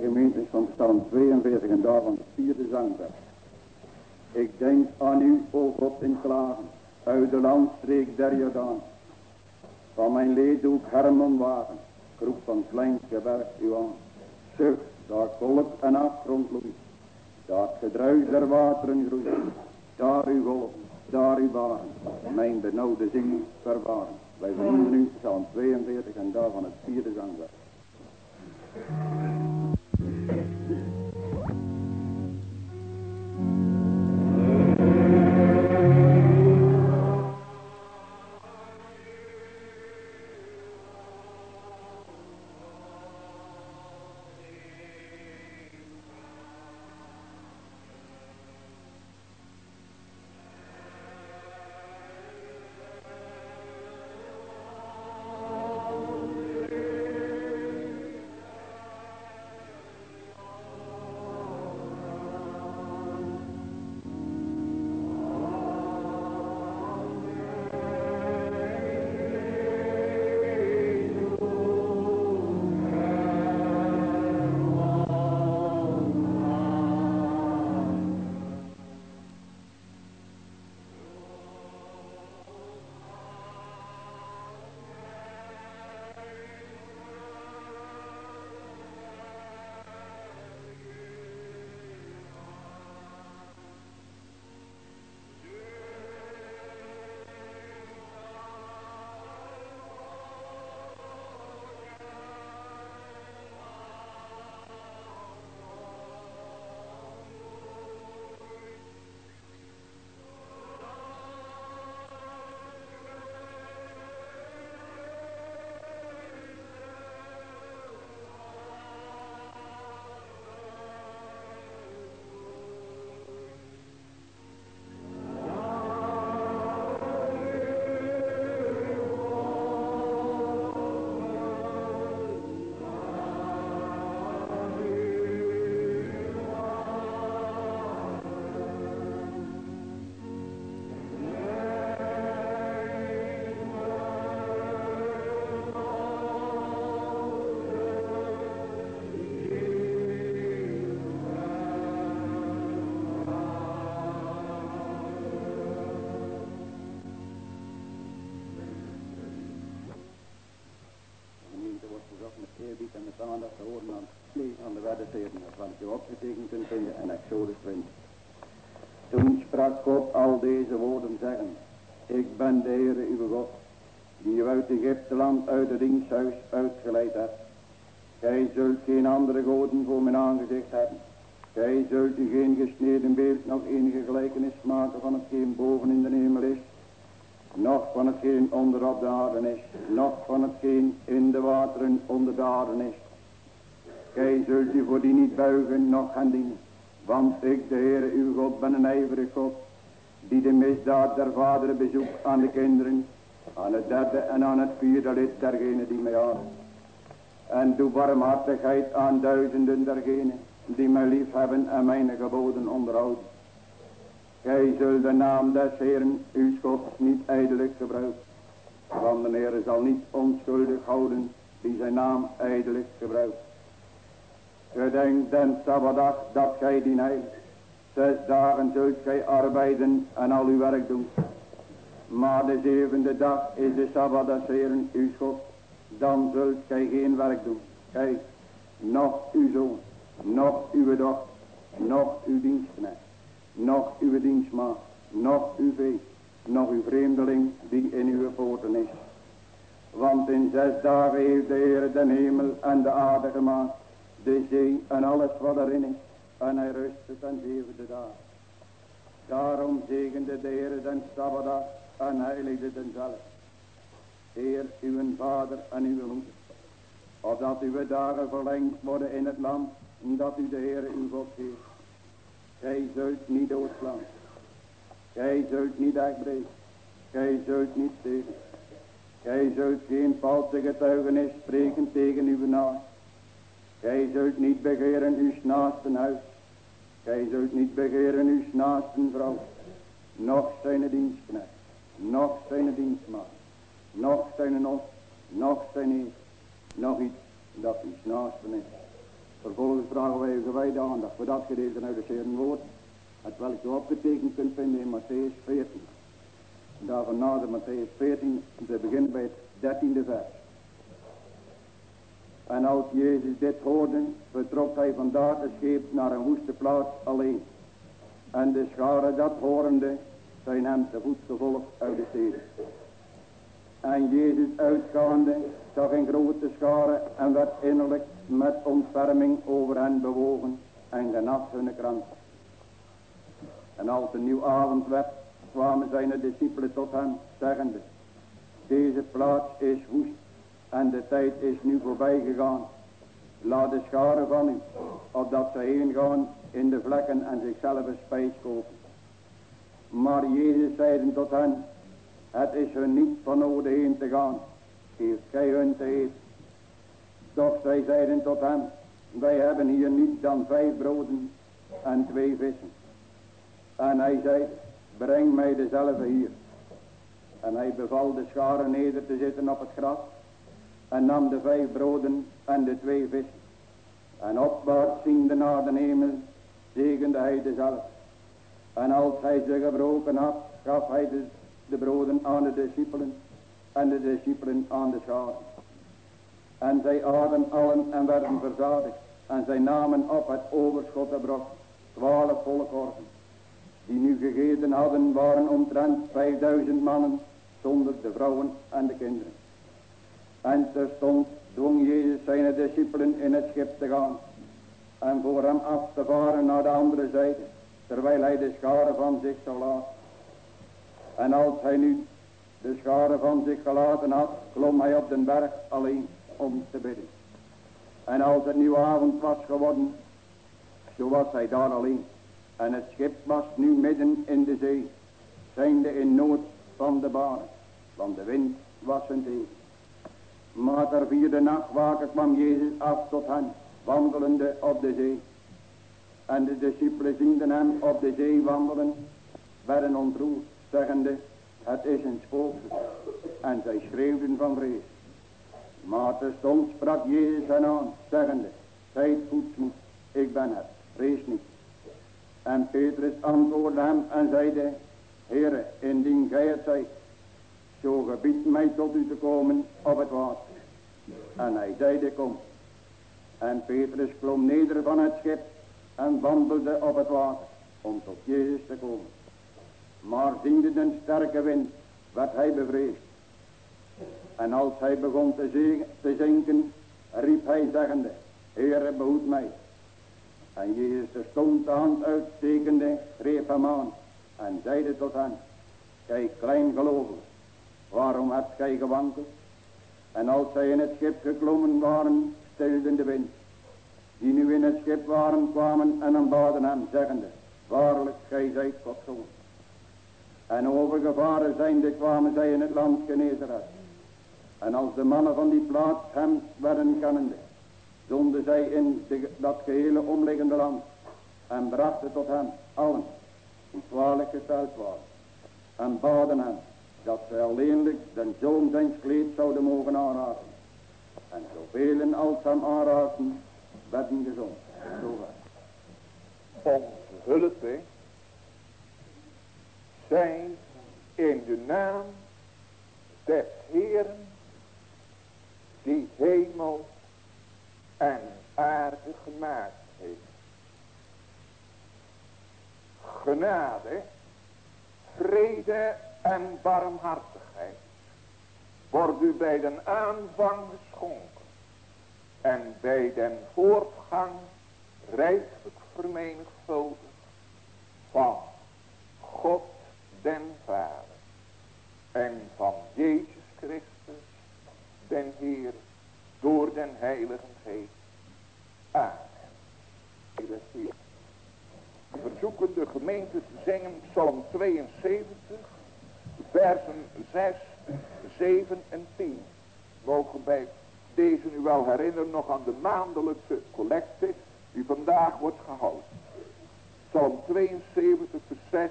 gemeentes van Psalm 42 en daarvan de vierde zangvers. Ik denk aan u, o God, in klagen, uit de landstreek der Jordaan. Van mijn leeddoek Hermon wagen, van klein gewerk u aan. Zucht, daar kolk en afgrond loeit, daar gedruis der wateren groeit. Daar uw golf, daar uw baren, mijn benauwde zin verwaren. Wij vinden nu Psalm 42 en daarvan het vierde zangwerk. Thank you. En met aandacht te horen aan het van de weddetheden waarvan je opgetekend kunt vinden in Exodus 20. Toen sprak God al deze woorden zeggen, ik ben de Heere uw God, die u uit Egypte land uit het diensthuis uitgeleid hebt. Gij zult geen andere goden voor mijn aangezicht hebben. Gij zult u geen gesneden beeld nog enige gelijkenis maken van hetgeen boven in de hemel is, nog van hetgeen onder op de aarde is, nog van hetgeen in de wateren onder de aarde is. Gij zult u voor die niet buigen, nog gaan dienen, want ik, de Heere uw God, ben een ijverig God, die de misdaad der vaderen bezoekt aan de kinderen, aan het derde en aan het vierde lid dergenen die mij haat. En doe barmhartigheid aan duizenden dergenen die mij lief hebben en mijn geboden onderhouden. Gij zult de naam des Heeren, uw God, niet ijdelijk gebruiken. Want de Heer zal niet onschuldig houden die zijn naam ijdelijk gebruikt. Gedenk den Sabbatdag dat gij die heiligt. Zes dagen zult gij arbeiden en al uw werk doen. Maar de zevende dag is de Sabbat des Heeren, uw God. Dan zult gij geen werk doen. Kijk, nog uw zoon, nog uw dochter, nog uw dienstknecht nog uw dienstmaat, nog uw vee, nog uw vreemdeling die in uw poorten is. Want in zes dagen heeft de Heer de hemel en de aarde gemaakt, de zee en alles wat erin is, en hij rustte ten zevende dag. Daarom zegende de Heer den Sabbatdag en heiligde den zelf. Heer uw vader en uw moeder, opdat uw dagen verlengd worden in het land dat u de Heer uw God geeft. Gij zult niet doodslaan. Gij zult niet uitbreken. Gij zult niet stelen. Gij zult geen valse getuigenis spreken tegen uw naast. Gij zult niet begeren uw naasten huis. Gij zult niet begeren uw naasten vrouw. Nog zijn dienstknecht. Nog zijn dienstmaat. Nog zijn os. Nog zijn eet. Nog iets dat uw naasten is. Vervolgens vragen wij gewijde aandacht voor dat gedeelte uit de Heeren woord, het welk je opgetekend kunt vinden in Matthäus 14. Daarvan nader Matthäus 14, te beginnen bij het dertiende vers. En als Jezus dit hoorde, vertrok hij vandaar te scheep naar een woeste plaats alleen. En de scharen dat horende, zijn hem te voet gevolgd uit de steden. En Jezus uitgaande zag een grote schare en werd innerlijk met ontferming over hen bewogen en genas hun krant. En als een nieuw avond werd, kwamen zijn discipelen tot hem, zeggende, deze plaats is woest en de tijd is nu voorbij gegaan. Laat de scharen van u, opdat zij heen gaan in de vlekken en zichzelf een spijs kopen. Maar Jezus zeide tot hen, het is hun niet van nodig heen te gaan, geef gij hun te eten. Zij zeiden tot hem, wij hebben hier niet dan vijf broden en twee vissen. En hij zei, breng mij dezelfde hier. En hij beval de scharen neder te zitten op het gras. En nam de vijf broden en de twee vissen. En opwaarts ziende naar de hemel, zegende hij dezelfde. En als hij ze gebroken had, gaf hij de, de broden aan de discipelen en de discipelen aan de scharen. En zij aten allen en werden verzadigd. En zij namen op het overschot de brok, twaalf volle korven. Die nu gegeten hadden waren omtrent vijfduizend mannen, zonder de vrouwen en de kinderen. En terstond dwong Jezus zijn discipelen in het schip te gaan en voor hem af te varen naar de andere zijde, terwijl hij de scharen van zich zou laten. En als hij nu de scharen van zich gelaten had, klom hij op den berg alleen om te bidden. En als het nu avond was geworden, zo was hij daar alleen. En het schip was nu midden in de zee, zijnde in nood van de baan, want de wind was een tegen. Maar ter vierde nachtwaken kwam Jezus af tot hen, wandelende op de zee. En de discipelen zienden hem op de zee wandelen, werden ontroerd, zeggende, het is een spook. En zij schreeuwden van vrees. Maar terstond sprak Jezus hen aan, zeggende, zijt goedsmoed, ik ben het, vrees niet. En Petrus antwoordde hem en zeide, Heere, indien gij het zijt, zo gebied mij tot u te komen op het water. En hij zeide, kom. En Petrus klom neder van het schip en wandelde op het water om tot Jezus te komen. Maar ziende een sterke wind, werd hij bevreesd. En als hij begon te, zinken, riep hij zeggende, Heere, behoed mij. En Jezus stond de hand uitstekende, greep hem aan en zeide tot hen, Kijk, kleingelovig, waarom hebt gij gewankeld? En als zij in het schip geklommen waren, stilden de wind. Die nu in het schip waren, kwamen en aanbaden hem, zeggende, Waarlijk, gij zijt Gods. En overgevaren zijnde kwamen zij in het land Genezeret. En als de mannen van die plaats hem werden kennende, zonden zij in dat gehele omliggende land en brachten tot hem allen die kwalijk gesteld waren en baden hem dat zij alleenlijk den zoon zijn kleed zouden mogen aanraken. En zoveel als hem aanraken, werden gezond. Onze hulp zijn in de naam des Heeren die hemel en aarde gemaakt heeft. Genade, vrede en barmhartigheid wordt u bij den aanvang geschonken en bij den voortgang rijkelijk vermenigvuldigd van God den Vader en van Jezus Christus den Heer door den Heilige Geest. Amen. We verzoeken de gemeente te zingen Psalm 72, versen 6, 7 en 10. Mogen bij deze nu wel herinneren nog aan de maandelijkse collecte die vandaag wordt gehouden. Psalm 72, vers 6,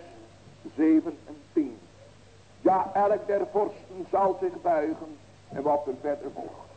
7 en 10. Ja, elk der vorsten zal zich buigen en wat er verder volgt.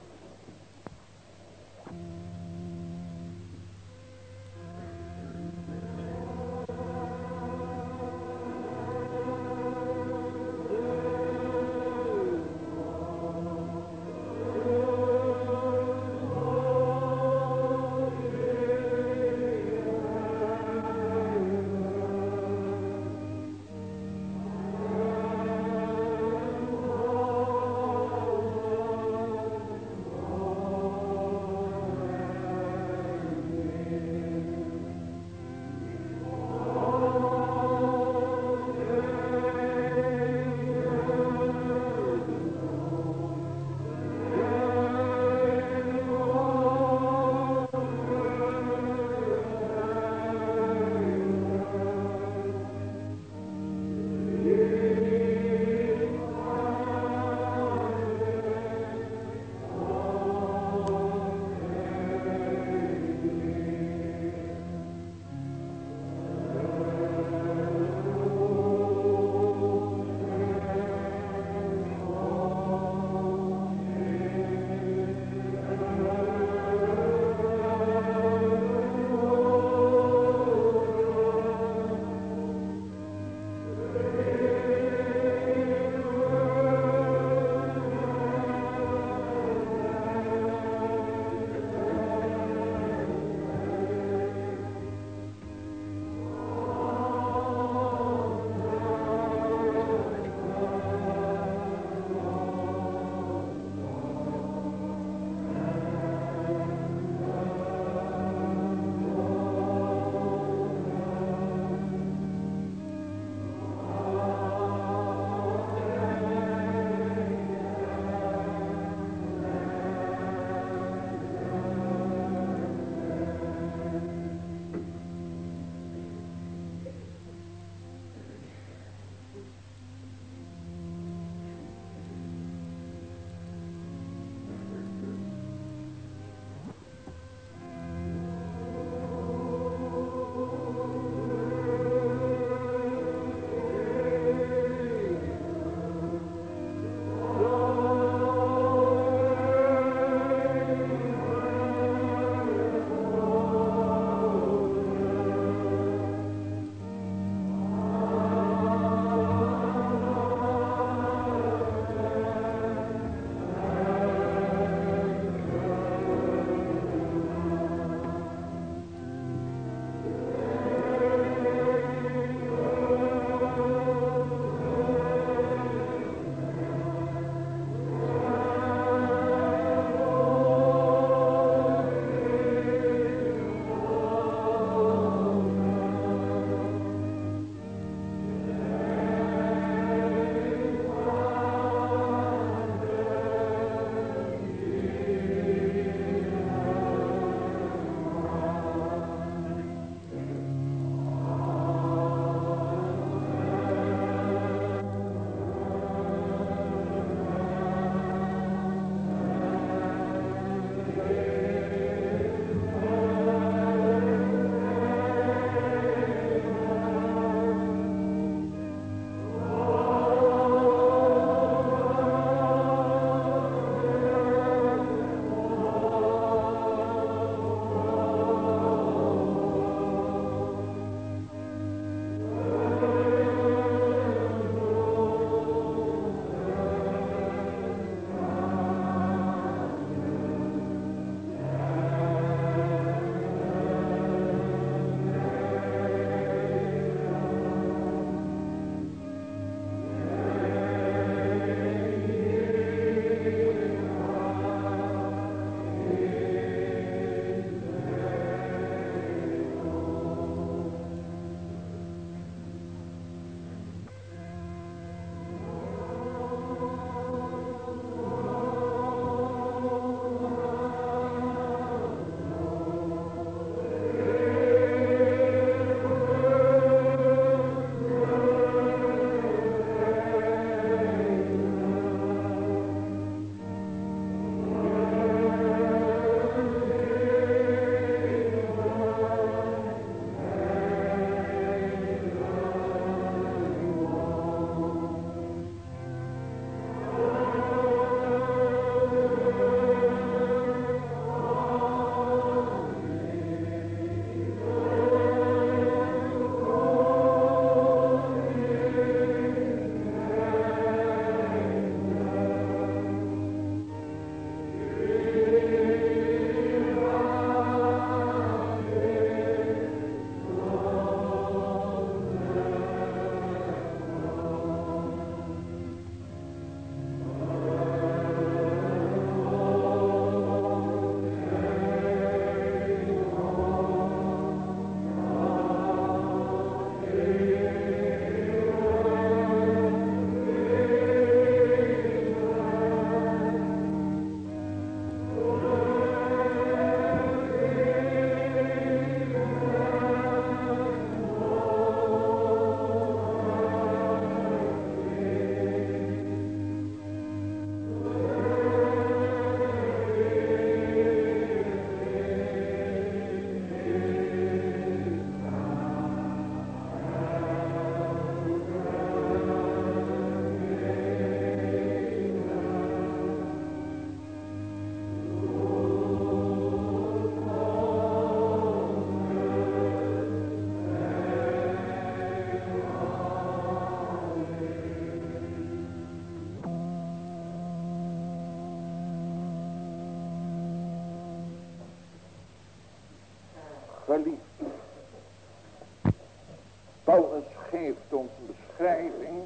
Paulus geeft ons een beschrijving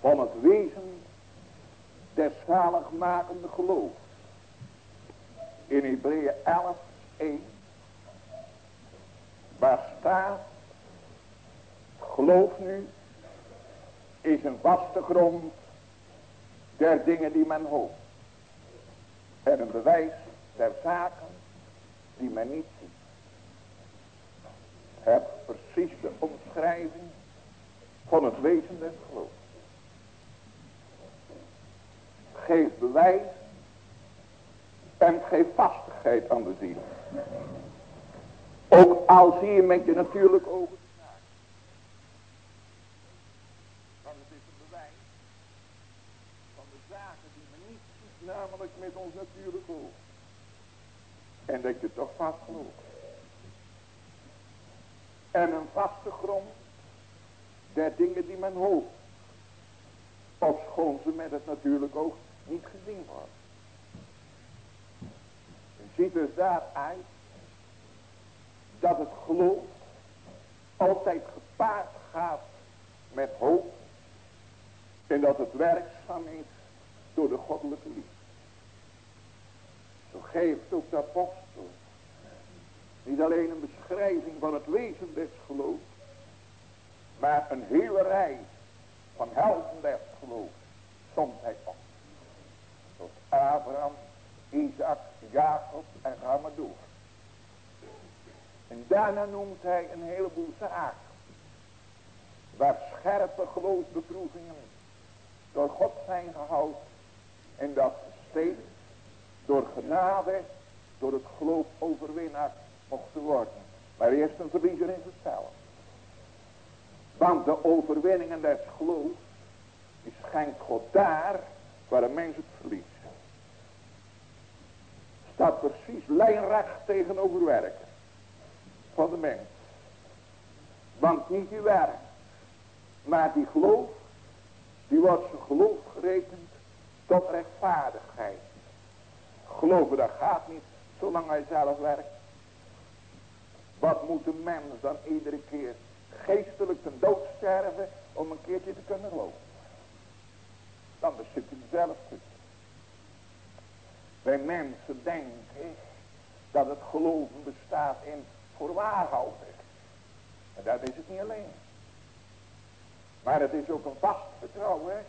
van het wezen des zaligmakende geloof. In Hebreeën 11, 1. Waar staat, geloof nu, is een vaste grond der dingen die men hoopt. En een bewijs der zaken die men niet ziet. Heb precies van het wezen des geloof. Geef bewijs en geef vastigheid aan de ziel. Ook al zie je met je natuurlijk ogen Want het is een bewijs van de zaken die men niet ziet, namelijk met ons natuurlijke ogen. En dat je toch vast gelooft. En een vaste grond der dingen die men hoopt. Of schoon ze met het natuurlijk oog niet gezien worden. Je ziet dus daaruit dat het geloof altijd gepaard gaat met hoop. En dat het werkzaam is door de goddelijke liefde. Zo geeft ook de apostel niet alleen een beschrijving van het wezen des geloofs, maar een hele rij van helden des geloofs soms hij op. Tot Abraham, Isaac, Jacob en ga. En daarna noemt hij een heleboel zaken. Waar scherpe geloofsbeproevingen door God zijn gehouden. En dat steeds door genade, door het geloof mochten worden. Maar eerst een verliezer in zichzelf. Want de overwinningen des geloofs, die schenkt God daar waar een mens het verliest. Staat precies lijnrecht tegenover werken van de mens. Want niet die werk, maar die geloof, die wordt zijn geloof gerekend tot rechtvaardigheid. Geloven dat gaat niet, zolang hij zelf werkt. Wat moet een mens dan iedere keer geestelijk ten dood sterven om een keertje te kunnen geloven? Dan zit hij zelf. Wij mensen denken dat het geloven bestaat in voorwaarhouden. En dat is het niet alleen. Maar het is ook een vast vertrouwen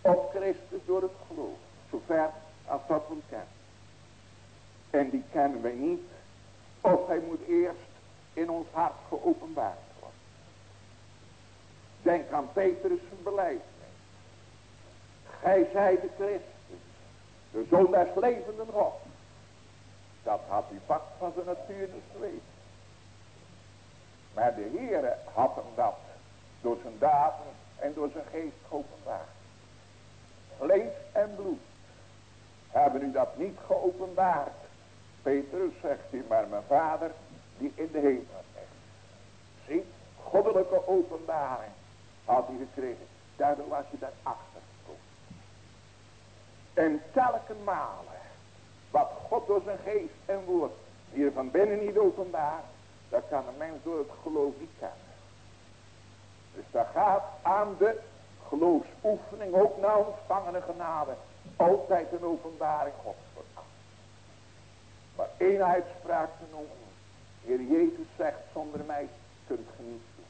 op Christus door het geloof. Zover als dat we kennen. En die kennen wij niet. Of hij moet eerst in ons hart geopenbaard worden. Denk aan Petrus beleid. Gij zijt de Christus. De zoon des levenden God. Dat had hij vast van zijn natuur geweten. Maar de Heere had hem dat door zijn daden en door zijn geest geopenbaard. Vlees en bloed hebben u dat niet geopenbaard. Petrus zegt hij, maar mijn vader die in de hemel is. Zie, goddelijke openbaring had hij gekregen. Daardoor was je daarachter gekomen. En telke malen wat God door zijn geest en woord hier van binnen niet openbaar, dat kan een mens door het geloof niet kennen. Dus daar gaat aan de geloofsoefening ook naar ontvangene genade altijd een openbaring Gods Maar te noemen. Heer Jezus zegt, zonder mij kunt ge niet doen.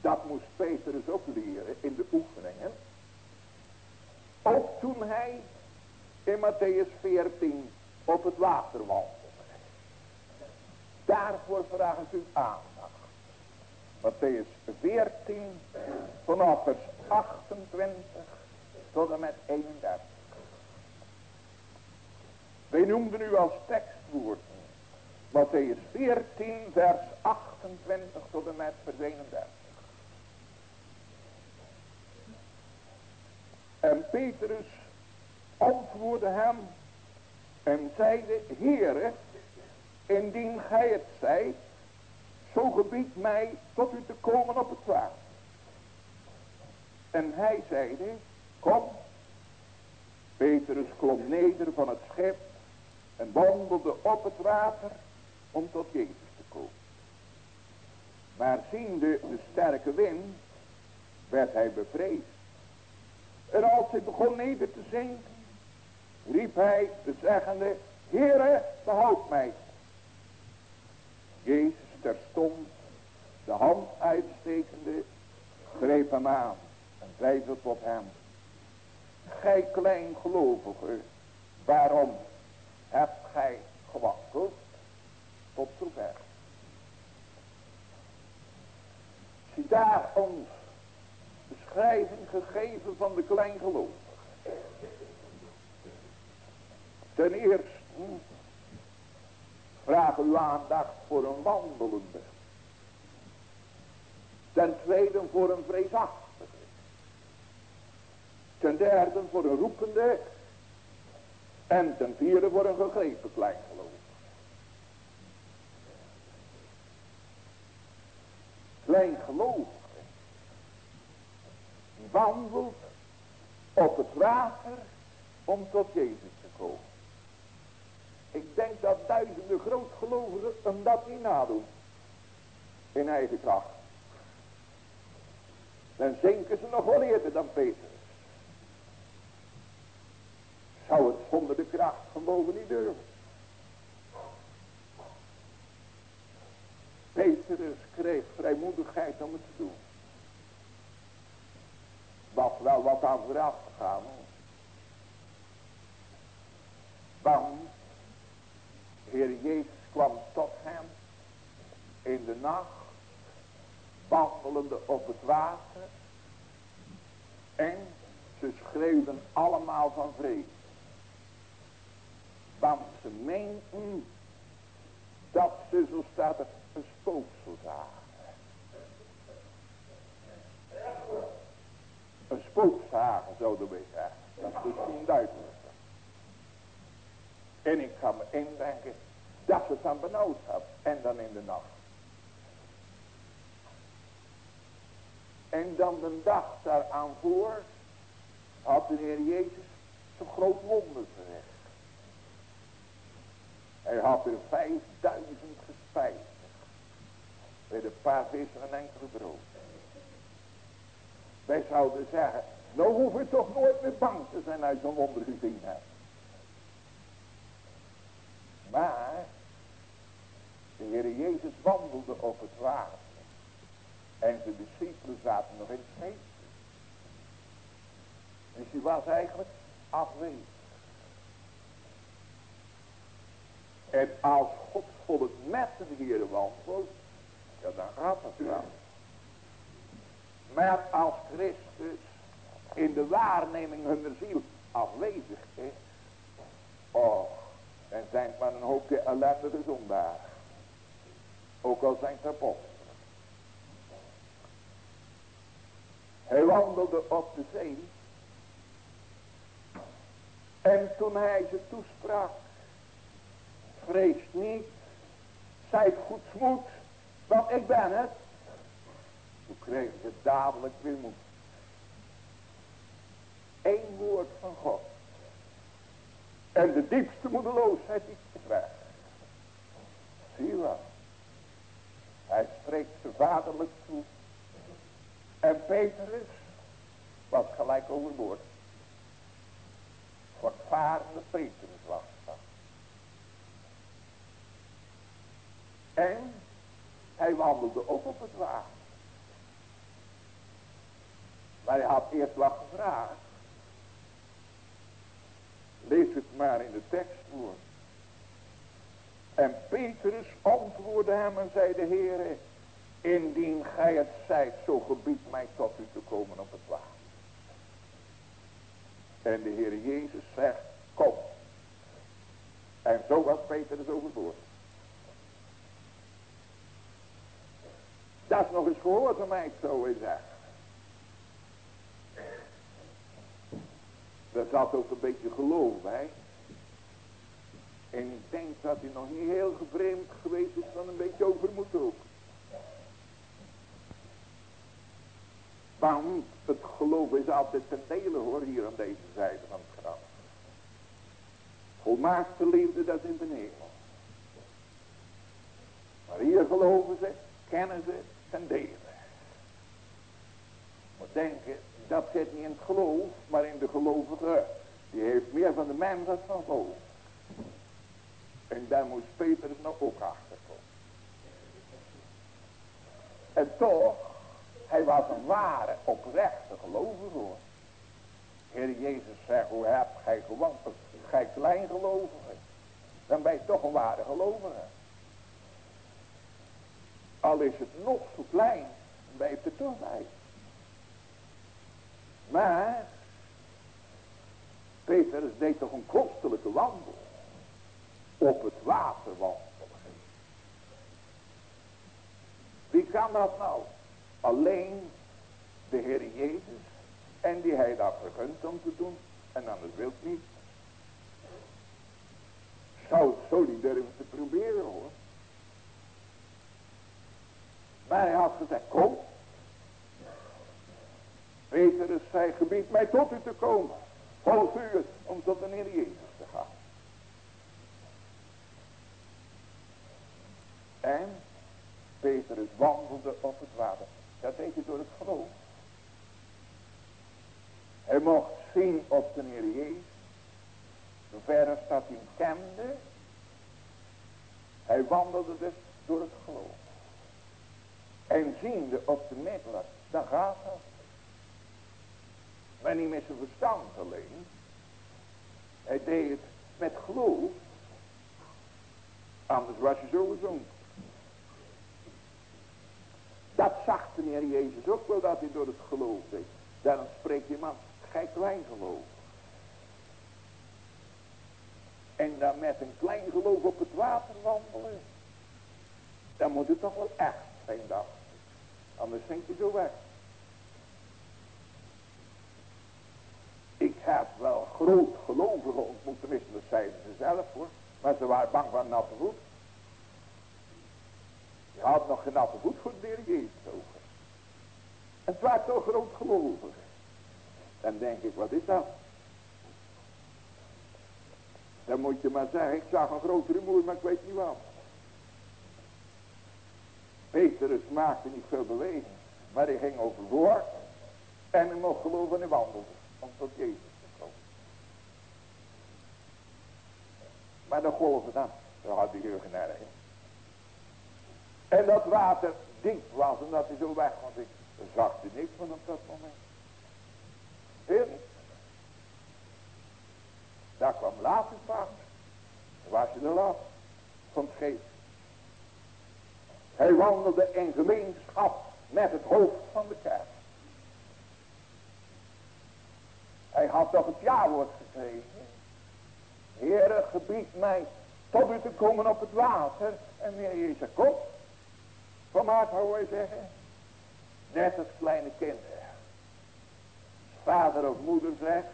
Dat moest Petrus ook leren in de oefeningen. Ook toen hij in Matthäus 14 op het water wandelde. Daarvoor vraag ik u aandacht. Matthäus 14 vanaf vers 28 tot en met 31. Wij noemden u als tekstwoorden Matthäus 14 vers 28 tot en met vers 31. En Petrus antwoordde hem en zeide, Heere, indien gij het zijt, zo gebied mij tot u te komen op het water. En hij zeide, kom. Petrus klom neder van het schip En wandelde op het water om tot Jezus te komen. Maar ziende de sterke wind, werd hij bevreesd. En als hij begon neder te zinken, riep hij de zeggende, Heere, behoud mij. Jezus terstond, de hand uitstekende, greep hem aan en zei tot hem, Gij kleingelovige, waarom hebt gij gewakkeld tot zover? Zie daar ons beschrijving gegeven van de kleingelovige. Ten eerste vraag uw aandacht voor een wandelende. Ten tweede voor een vreesachtige. Ten derde voor een roepende. En ten vierde voor een gegrepen kleingeloof. Kleingelovige. Die wandelt op het water om tot Jezus te komen. Ik denk dat duizenden grootgelovigen hem dat niet nadoen. In eigen kracht. Dan zinken ze nog wel eerder dan Peter. Zou het zonder de kracht van boven niet durven. Petrus kreeg vrijmoedigheid om het te doen. Was wel wat aan vooraf gegaan. Want Heer Jezus kwam tot hem in de nacht, wandelende op het water. En ze schreeuwden allemaal van vrees. Want ze meenden dat ze, zo staat er, een spooksel zagen. Een spookzagen zouden we zeggen. Dat is misschien duidelijk. En ik kan me indenken dat ze het dan benauwd had. En dan in de nacht. En dan de dag daaraan voor had de Heer Jezus zo'n groot wonder verricht. Hij had er vijfduizend gespijsd. Met een paar vissen en enkele brood. Wij zouden zeggen, nou hoef je toch nooit meer bang te zijn uit zo'n wonder hebt. Maar de Heer Jezus wandelde op het water. En de discipelen zaten nog in het schip. Dus hij was eigenlijk afwezig. En als God volk met de Heer wandelt, ja dan gaat het wel. Maar als Christus in de waarneming hun ziel afwezig is, oh, dan zijn het maar een hoopje ellendige zondaar. Ook al zijn het apostelen. Hij wandelde op de zee. En toen hij ze toesprak. Vrees niet. Zijt goedsmoed. Want ik ben het. Toen kreeg ze dadelijk weer moed. Eén woord van God. En de diepste moedeloosheid is weg. Zie je wat? Hij spreekt ze vaderlijk toe. En Petrus was gelijk overboord. Voortvarende Petrus was dat. En hij wandelde ook op het water. Maar hij had eerst wat gevraagd. Lees het maar in de tekst voor. En Petrus antwoordde hem en zei de Heere, indien gij het zijt, zo gebied mij tot u te komen op het water. En de Heer Jezus zegt, kom. En zo was Petrus overboord. Dat is nog eens gehoord van mij, zo is zeggen. Daar zat ook een beetje geloof bij. En ik denk dat hij nog niet heel gevreemd geweest is van een beetje overmoed ook. Want het geloof is altijd ten dele hoor, hier aan deze zijde van het graf. volmaakte liefde dat in de hemel. Maar hier geloven ze, kennen ze en delen. Maar denken, dat zit niet in het geloof, maar in de gelovige. Die heeft meer van de mens dan van geloof. En daar moest Petrus nog ook achter komen. En toch, hij was een ware, oprechte gelovige hoor. Heer Jezus zegt, hoe hebt gij gewandeld? Gij kleingelovige. Dan ben je toch een ware gelovige. Al is het nog zo klein, je er toch bij. Maar, Peter deed toch een kostelijke wandel. Op het water wandelen. Wie kan dat nou? Alleen de Heer Jezus. En die hij dat vergunt om te doen. En wil het niet. Zou het zo niet durven te proberen hoor. Maar hij had gezegd, kom. Petrus zei, gebied mij tot u te komen. Volg u om tot de Heer Jezus te gaan. En Petrus wandelde op het water. Dat deed hij door het geloof. Hij mocht zien op de Heer Jezus. Zover als dat hij kende. Hij wandelde dus door het geloof. En ziende op de middelen, dan gaat dat. Maar niet met zijn verstand alleen. Hij deed het met geloof. Anders was je zo gezond. Dat zag de Heer Jezus ook wel dat hij door het geloof deed. Daarom spreekt die man, gij klein geloof. En dan met een klein geloof op het water wandelen. Dan moet het toch wel echt zijn dag. Anders denk je zo weg. Ik heb wel groot gelovigen ontmoet, tenminste dat zeiden ze zelf hoor. Maar ze waren bang van natte voet. Je had nog geen natte voet voor de Heer Jezus over. En het waren toch groot gelovigen. Dan denk ik, wat is dat? Dan moet je maar zeggen, ik zag een grote rumoer, maar ik weet niet wat. Petrus maakte niet veel beweging, maar hij ging overboord en hij mocht geloven en wandelde om tot Jezus te komen. Maar de golven dan, daar had hij heel erg En dat water diep was en dat hij zo weg was, ik zag er niks van op dat moment. Heerlijk. Daar kwam later van. Dan was je de last van het geest. Hij wandelde in gemeenschap met het hoofd van de kerk. Hij had toch het jawoord gekregen. Heere, gebied mij tot u te komen op het water. En meneer Jezus, kom. Van hart hoor hij zeggen. Net als kleine kinderen. Vader of moeder zegt.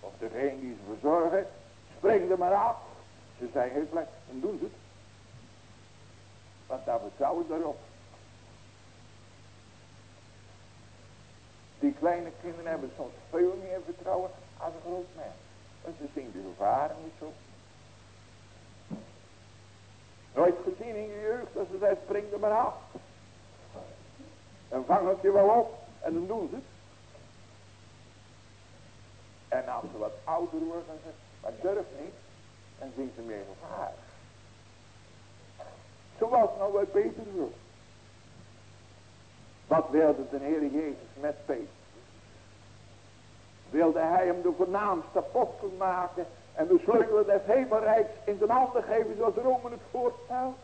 Of degene die ze verzorgen. Spring er maar af. Ze zijn heel blij. En doen ze het. Want daar vertrouwen ze erop. Die kleine kinderen hebben soms veel meer vertrouwen als een groot mens. En ze zien de gevaren niet zo. Nooit gezien in je jeugd dat ze zeggen, spring er maar af. En vang het je wel op. En dan doen ze het. En als ze wat ouder worden, dan maar durf niet. En zien ze meer gevaar. Zoals nou bij Peter Wat wilde de Heer Jezus met Peter? Wilde hij hem de voornaamste apostel maken en de sleutel des hemelrijks in zijn handen geven zoals Rome het voorstelt?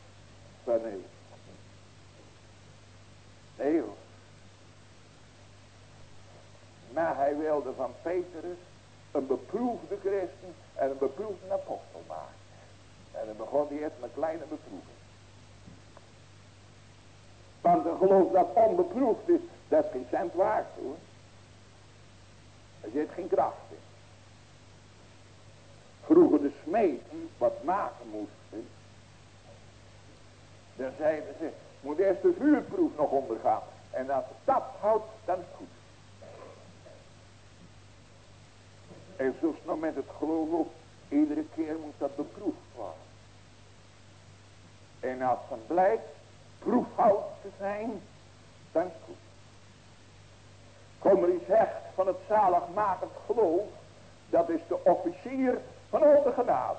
Maar nee. Nee hoor. Maar hij wilde van Petrus een beproefde christen en een beproefde apostel maken. En dan begon hij eerst met kleine beproeving. Want een geloof dat onbeproefd is, dat is geen cent waard hoor. Er zit geen kracht in. Vroeger de smeden wat maken moesten. Dan zeiden ze, moet eerst de vuurproef nog ondergaan. En als het dat houdt, dan is het goed. En zo snel met het geloof op, iedere keer moet dat beproefd worden. En als dan blijkt proefhout te zijn, dan is het goed. Kom er iets zegt van het zaligmakend geloof, dat is de officier van onze genade.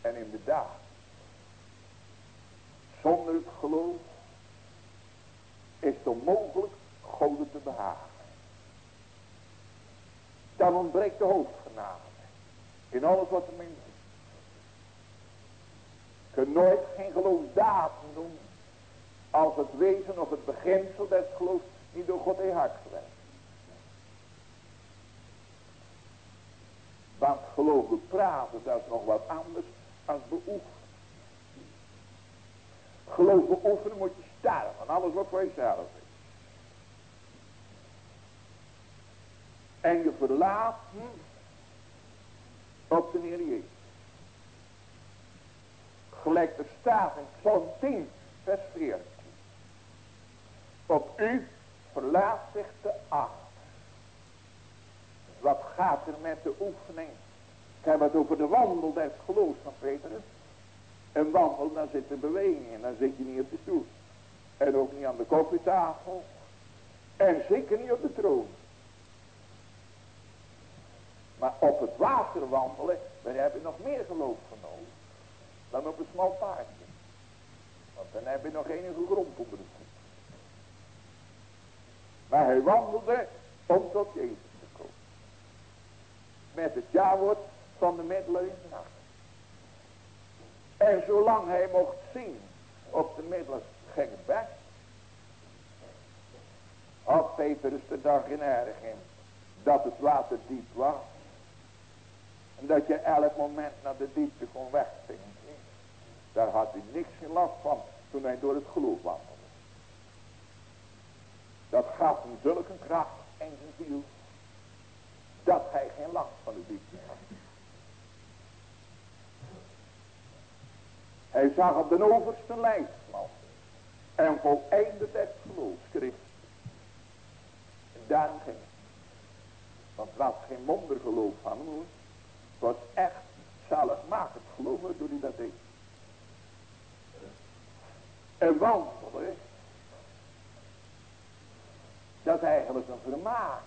En inderdaad, zonder het geloof is het onmogelijk God te behagen. Dan ontbreekt de hoofdgenade in alles wat er mee is. Je kunt nooit geen geloofsdaden doen als het wezen of het beginsel des geloofs niet door God in hart gewerkt. Want geloven praten, dat is nog wat anders dan beoefenen. Geloof beoefenen moet je sterven, alles wat voor jezelf is. En je verlaat op de Heer Jezus. Gelijk er staat in Psalm 10, vers 14. Op u verlaat zich de acht. Wat gaat er met de oefening? Ik heb het over de wandel des geloofs van Petrus. Een wandel, dan zit er beweging in. Dan zit je niet op de stoel. En ook niet aan de koffietafel. En zeker niet op de troon. Maar op het water wandelen, daar heb je nog meer geloof genomen dan op een smal paardje. Want dan heb je nog enige grond onder de voet. Maar hij wandelde om tot Jezus te komen. Met het jawoord van de in hart. En zolang hij mocht zien op de middelen ging het weg. Had Petrus de dag in erg in dat het water diep was. En dat je elk moment naar de diepte kon wegzinken. Daar had hij niks geen last van toen hij door het geloof wandelde. Dat gaf hem zulke kracht en zijn ziel. Dat hij geen last van de had. Hij zag op de overste lijstman. En voleinde het geloof daarom ging. Want het was geen wondergeloof van hem hoor. Het was echt zaligmakend geloof door hij dat deed. En wandelen, dat is eigenlijk een vermaak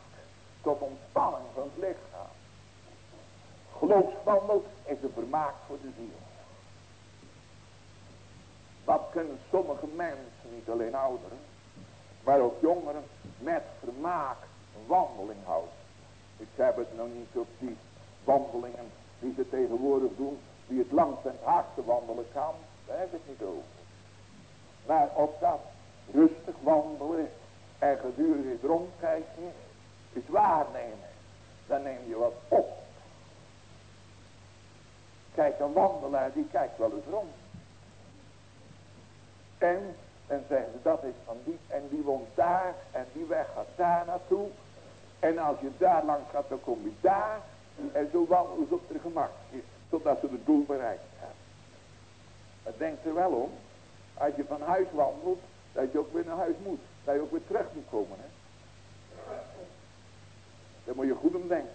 tot ontspanning van het lichaam. Geloofswandel is een vermaak voor de ziel. Wat kunnen sommige mensen, niet alleen ouderen, maar ook jongeren, met vermaak wandeling houden. Ik heb het nog niet op die wandelingen die ze tegenwoordig doen, wie het langst en het hardste wandelen kan, daar heb ik het niet over. Maar op dat rustig wandelen en gedurig rondkijken, is waarnemen. Dan neem je wat op. Kijk, een wandelaar die kijkt wel eens rond. En dan zeggen ze dat is van die en die woont daar en die weg gaat daar naartoe. En als je daar langs gaat dan kom je daar. En zo wandelen ze op de gemakje totdat ze het doel bereikt hebben. Maar denk er wel om als je van huis wandelt, dat je ook weer naar huis moet. Dat je ook weer terug moet komen. Hè? Daar moet je goed om denken.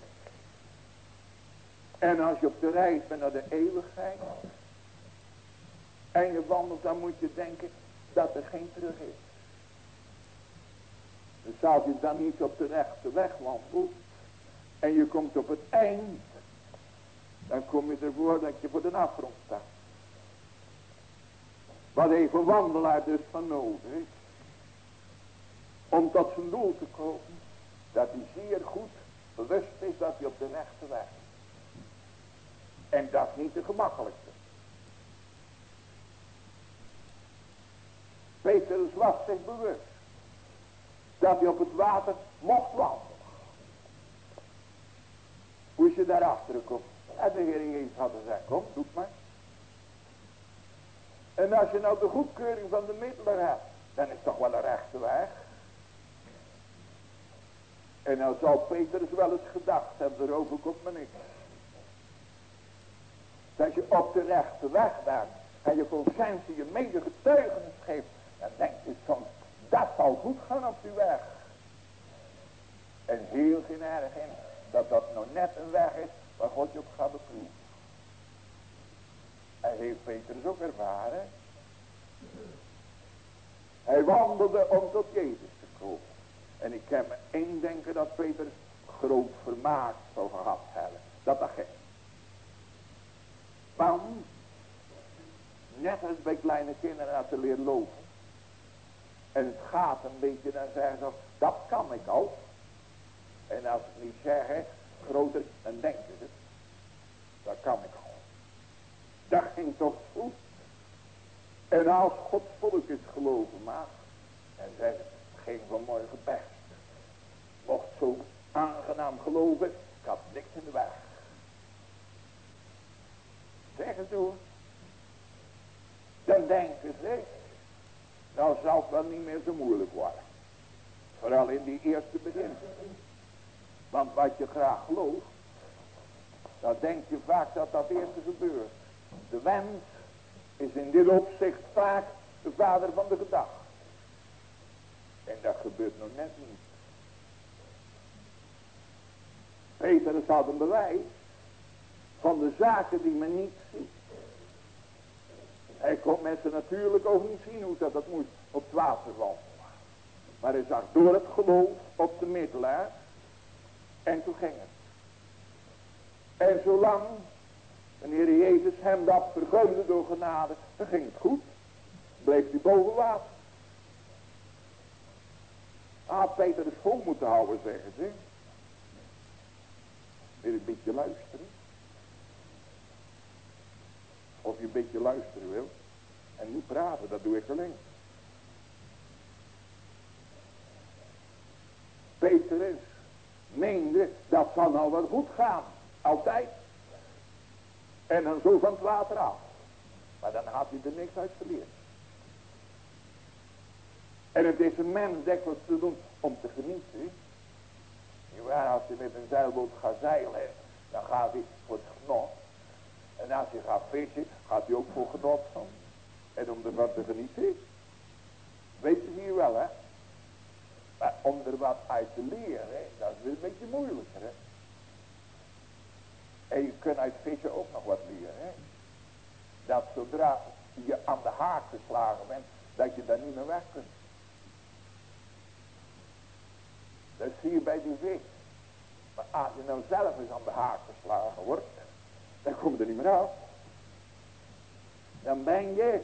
En als je op de reis bent naar de eeuwigheid. En je wandelt, dan moet je denken dat er geen terug is. Dus als je dan niet op de rechte weg wandelt. En je komt op het eind. Dan kom je ervoor dat je voor de afgrond staat. Wat even wandelaar dus van nodig Om tot zijn doel te komen. Dat hij zeer goed bewust is dat hij op de rechte weg is. En dat is niet de gemakkelijkste. Petrus was zich bewust. Dat hij op het water mocht wandelen. Hoe je daarachter komt. En de Heer Jezus had gezegd, kom, doe maar. En als je nou de goedkeuring van de middelaar hebt, dan is het toch wel een rechte weg. En nou zal Petrus wel eens gedacht hebben, erover komt me niks. Dat je op de rechte weg bent en je conscientie je mede geeft, dan denk je soms, dat zal goed gaan op die weg. En heel geen erg in dat dat nou net een weg is waar God je op gaat beproeven. Hij heeft Petrus ook ervaren. Hij wandelde om tot Jezus te komen. En ik kan me één denken dat Peter groot vermaak zou gehad hebben. Dat dat. Want, net als bij kleine kinderen als ze leren lopen. En het gaat een beetje, dan zeggen ze, dat kan ik al. En als ze niet zeggen, groter, dan denken ze, dat kan ik al. Dat ging toch goed. En als Gods volk is geloven mag, en zeggen, ging vanmorgen best. Mocht zo aangenaam geloven, ik had niks in de weg. Zeg het hoor. Dan denken ze, nou zal het wel niet meer zo moeilijk worden. Vooral in die eerste begin. Want wat je graag gelooft, dan denk je vaak dat dat eerste gebeurt. De wens is in dit opzicht vaak de vader van de gedachte. En dat gebeurt nog net niet. Peter had een bewijs van de zaken die men niet ziet. Hij kon zijn natuurlijk ook niet zien hoe dat, dat moest op het water wandelen. Maar hij zag door het geloof op de middelaar. En toen ging het. En zolang wanneer Jezus hem dat vergunde door genade, dan ging het goed. Bleef hij boven water. Ah, Peter is vol moeten houden, zeggen ze. Wil je een beetje luisteren? Of je een beetje luisteren wil. En niet praten, dat doe ik alleen. Peter is, meende, dat zal nou wel goed gaan. Altijd. En dan zo van het water af. Maar dan had hij er niks uit geleerd. En het is een mens dikwijls te doen om te genieten. Als hij met een zeilboot gaat zeilen, dan gaat hij voor het genot. En als hij gaat vissen, gaat hij ook voor genot. En om ervan te genieten. Weet je hier wel, hè? Maar om er wat uit te leren, dat is weer een beetje moeilijker, hè? En je kunt uit vissen ook nog wat leren, hè? Dat zodra je aan de haak geslagen bent, dat je daar niet meer weg kunt. Dat zie je bij die vis. Maar als je nou zelf eens aan de haak geslagen wordt, dan kom je er niet meer af. Dan ben je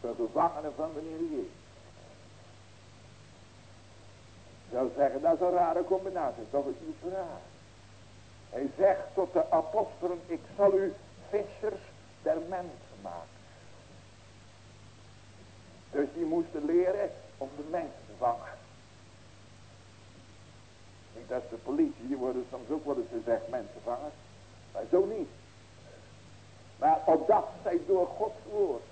de gevangene van de Heer Jezus. Ik zou zeggen, dat is een rare combinatie, toch is niet raar. Hij zegt tot de apostelen, ik zal u vissers der mensen maken. Dus die moesten leren om de mensen te vangen. Als de politie, die worden soms ook wel eens gezegd mensenvangers. Maar zo niet. Maar opdat zij door Gods woord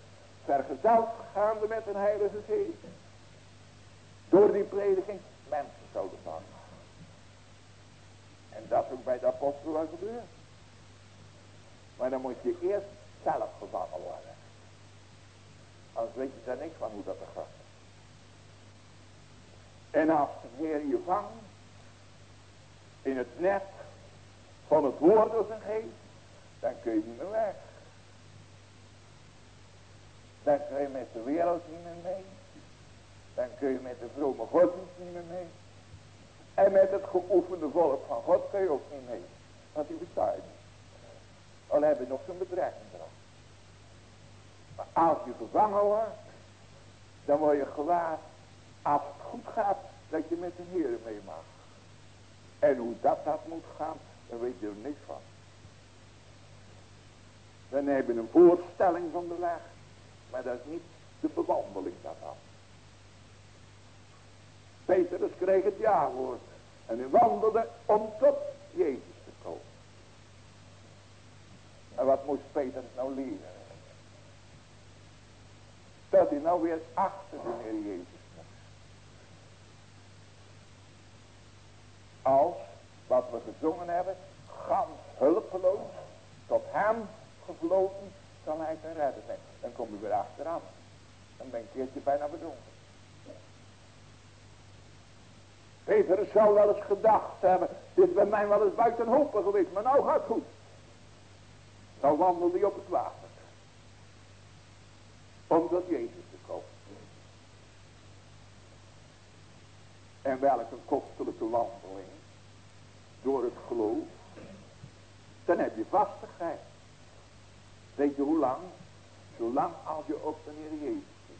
vergezeld gaande met een heilige geest. Door die prediking mensen zouden vangen. En dat ook bij de apostel wel gebeurt. Maar dan moet je eerst zelf gevangen worden. Anders weet je daar niks van hoe dat er gaat. En als de Heer je vangt, in het net van het woord door zijn geest, dan kun je niet meer weg. Dan kun je met de wereld niet meer mee. Dan kun je met de vrome godsdienst niet meer mee. En met het geoefende volk van God kun je ook niet mee. Want die bestaat niet. Al hebben nog zo'n betrekking erop. Maar als je gevangen wordt, dan word je gewaar, als het goed gaat, dat je met de Heer mee mag. En hoe dat dat moet gaan, dan weet je er niks van. Dan hebben we een voorstelling van de weg. Maar dat is niet de bewandeling daarvan. Petrus kreeg het ja-woord. En hij wandelde om tot Jezus te komen. En wat moest Petrus nou leren? Dat hij nou weer achter de Heer Jezus als wat we gezongen hebben, gans hulpeloos, tot hem gevloten, zal hij zijn redder zijn. Dan kom je weer achteraan. Dan ben je een keertje bijna bedronken. Peter zou wel eens gedacht hebben, dit is bij mij wel eens buiten hopen geweest, maar nou gaat het goed. Nou wandelde hij op het water. Om tot Jezus te komen. En welke kostelijke wandeling. Door het geloof. Dan heb je vastigheid. Weet je hoe lang? Zolang als je op de Heer Jezus zit.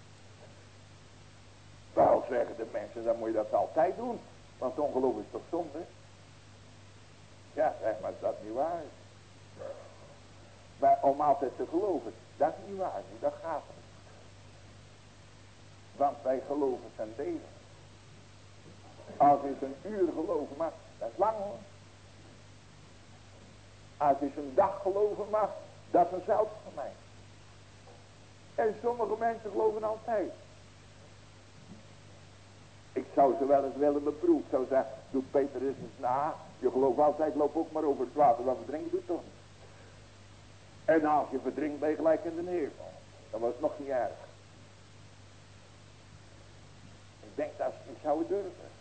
Wel zeggen de mensen, dan moet je dat altijd doen. Want ongeloof is toch zonde? Ja, zeg maar, dat niet waar is. Maar om altijd te geloven, dat is niet waar. Dat gaat niet. Want wij geloven zijn delen. Als je een uur geloven mag, dat is lang hoor. Als je een dag geloven mag, dat is een zelf voor mij. En sommige mensen geloven altijd. Ik zou ze wel eens willen beproeven. Ik zou zeggen, doe Peter eens eens na. Je gelooft altijd, loop ook maar over het water. Want verdrinken doet toch niet. En als je verdrinkt ben je gelijk in de neerval. Dan was het nog niet erg. Ik denk dat ze niet zouden durven.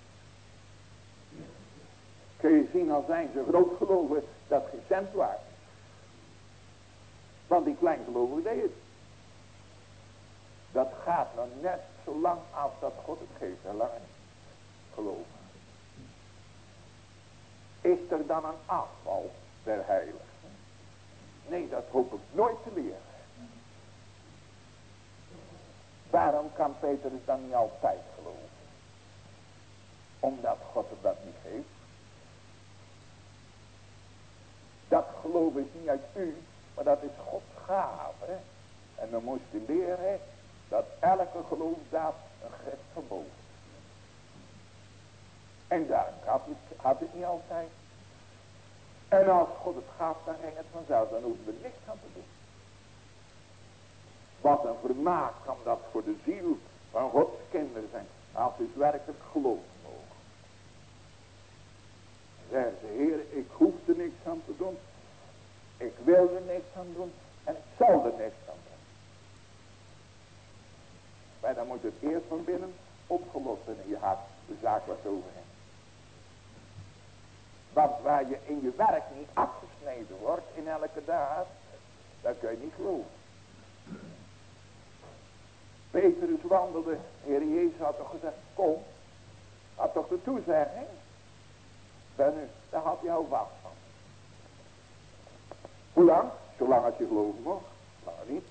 Kun je zien al zijn ze groot geloven dat waard is. Want die klein geloven deed het. Dat gaat nog net zo lang als dat God het geeft. En lang geloven. Is er dan een afval der heiligen? Nee, dat hoop ik nooit te leren. Waarom kan Peter het dan niet altijd geloven? Omdat God het dat niet geeft. Dat geloof is niet uit u, maar dat is Gods gave. En dan moest je leren dat elke geloofdaad een geest van En daarom had het, had niet altijd. En als God het gaf, dan ging het vanzelf. Dan hoeven we niks aan te doen. Wat een vermaak kan dat voor de ziel van Gods kinderen zijn. Als ze werkelijk geloven Zeggen ze, Heer, ik hoef er niks aan te doen. Ik wil er niks aan doen. En ik zal er niks aan doen. Maar dan moet het eerst van binnen opgelost zijn je hart. De zaak wat overheen. Want waar je in je werk niet afgesneden wordt in elke dag, dan kun je niet geloven. Petrus wandelde, Heer Jezus had toch gezegd, kom, had toch de toezegging. Daar had hij al vast van. Hoe lang? Zolang als je geloven mocht. Langer niet.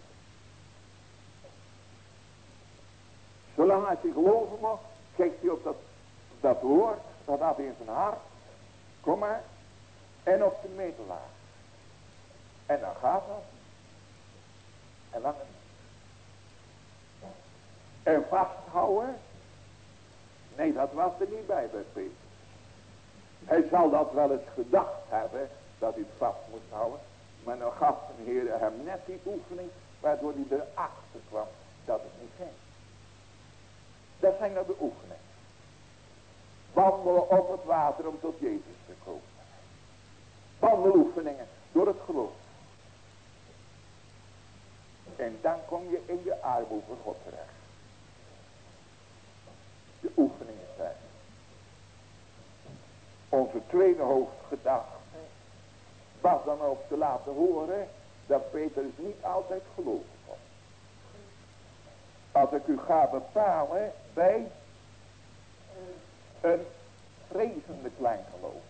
Zolang als je geloven mocht, kijkt hij op dat, dat woord, dat had in zijn hart. Kom maar. En op de metelaar. En dan gaat dat. En dan En vasthouden. Nee, dat was er niet bij bij. Hij zal dat wel eens gedacht hebben. Dat hij het vast moest houden. Maar dan gaf de Heer hem net die oefening. Waardoor hij erachter kwam dat het niet ging. Dat zijn nou de oefeningen. Wandelen op het water om tot Jezus te komen. Wandeloefeningen door het geloof. En dan kom je in je armoede voor God terecht. De oefeningen zijn. Onze tweede hoofdgedachte was dan ook te laten horen dat Petrus niet altijd geloven was. Als ik u ga bepalen bij een vrezende kleingeloof.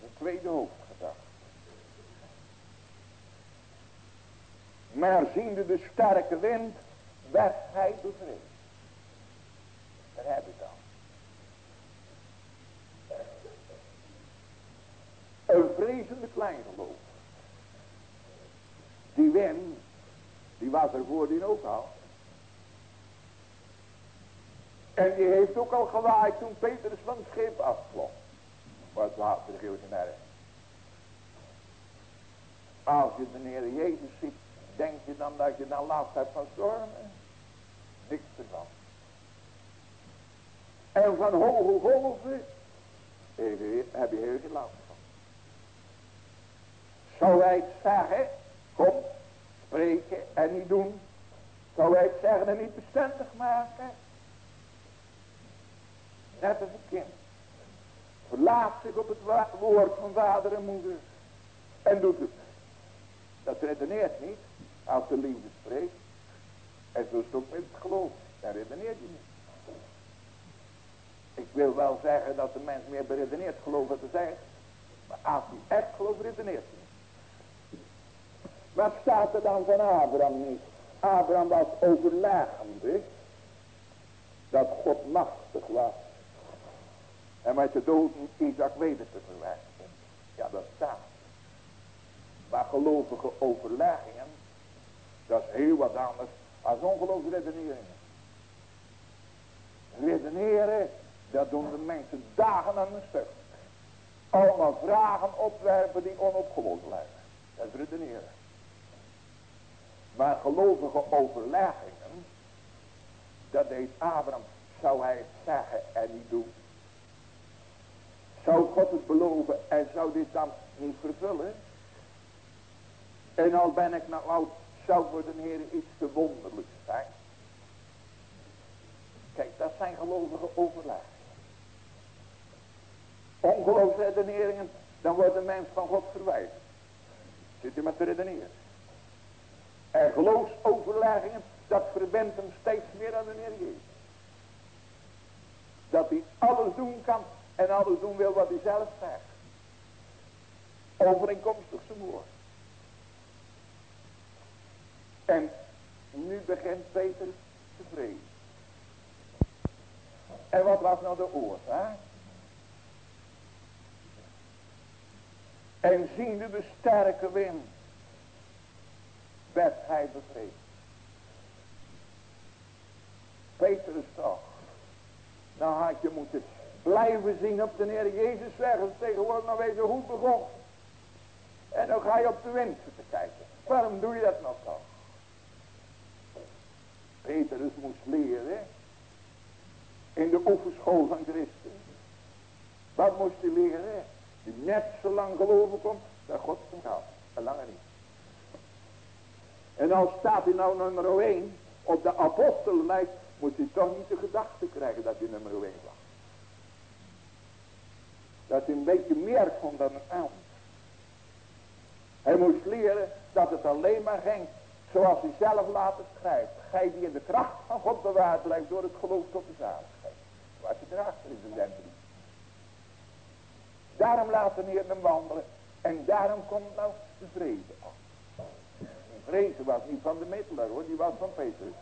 De tweede hoofdgedachte. Maar ziende de sterke wind, werd hij bevreesd. Daar heb ik dan. Een vrezende kleingeloof. Die wind, die was er voordien ook al. En die heeft ook al gewaaid toen Petrus van het schip. Maar het water viel geen erg. Als je de Heer Jezus ziet, denk je dan dat je dan last hebt van stormen? Niks ervan. En van hoge golven heb je heel veel last. Zou wij het zeggen, kom, spreken en niet doen? Zou wij het zeggen en niet bestendig maken? Net als een kind. Verlaat zich op het woord van vader en moeder. En doet het. Dat redeneert niet. Als de liefde spreekt. En zo is het met het geloof. Dat redeneert je niet. Ik wil wel zeggen dat de mens meer beredeneerd geloof te zeggen. Maar als hij echt gelooft, redeneert. Wat staat er dan van Abraham niet? Abraham was overlegende dat God machtig was. En met de doden Isaac weder te verwerken. Ja, dat staat. Maar gelovige overleggingen, dat is heel wat anders als ongelovige redeneringen. Redeneren, dat doen de mensen dagen aan een stuk. Allemaal vragen opwerpen die onopgelost blijven. Dat is redeneren. Maar gelovige overleggingen, dat deed Abraham, zou hij het zeggen en niet doen. Zou God het beloven en zou dit dan niet vervullen? En al ben ik nou oud, zou voor de Heer iets te wonderlijks zijn. Kijk, dat zijn gelovige overleggingen. Ongeloofsredeneringen, dan wordt de mens van God verwijderd. Zit u met te redeneren. En geloofsoverleggingen, dat verbindt hem steeds meer aan de Heer Jezus. Dat hij alles doen kan en alles doen wil wat hij zelf zegt. Overeenkomstig zijn woord. En nu begint Peter te vrezen. En wat was nou de oorzaak? En ziende de sterke wind, werd hij bevreesd. Petrus toch. Nou had je moeten blijven zien op de Heer Jezus zeggen tegenwoordig nou weet je goed begon. En dan ga je op de wind te kijken. Waarom doe je dat nog toch? Petrus moest leren in de oefenschool van Christus. Wat moest hij leren? Die net zo lang geloven komt dat God hem gaat. En langer niet. En als staat hij nou nummer 1 op de apostelenlijst, moet hij toch niet de gedachte krijgen dat hij nummer 1 was. Dat hij een beetje meer kon dan een ander. Hij moest leren dat het alleen maar ging zoals hij zelf later schrijft. Gij die in de kracht van God bewaard blijft door het geloof tot de zaligheid. Wat je erachter is een denken. Daarom laat de Heer hem wandelen. En daarom komt nou de vrede vrede was niet van de middelaar hoor, die was van Petrus.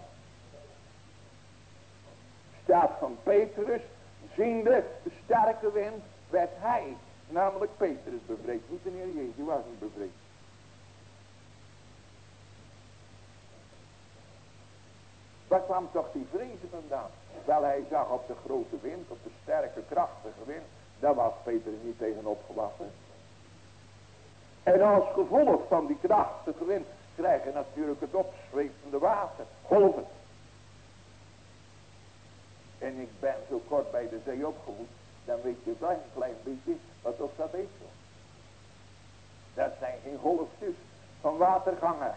Staat van Petrus, ziende de sterke wind, werd hij, namelijk Petrus, bevreesd. Niet de Heer Jezus, die was niet bevreesd. Waar kwam toch die vrezen vandaan? Wel, hij zag op de grote wind, op de sterke, krachtige wind. Daar was Peter niet tegen opgewassen. En als gevolg van die krachtige wind krijg je natuurlijk het opzwevende water, golven. En ik ben zo kort bij de zee opgevoed, dan weet je wel een klein beetje wat of dat is. Dat zijn geen golfjes van watergangen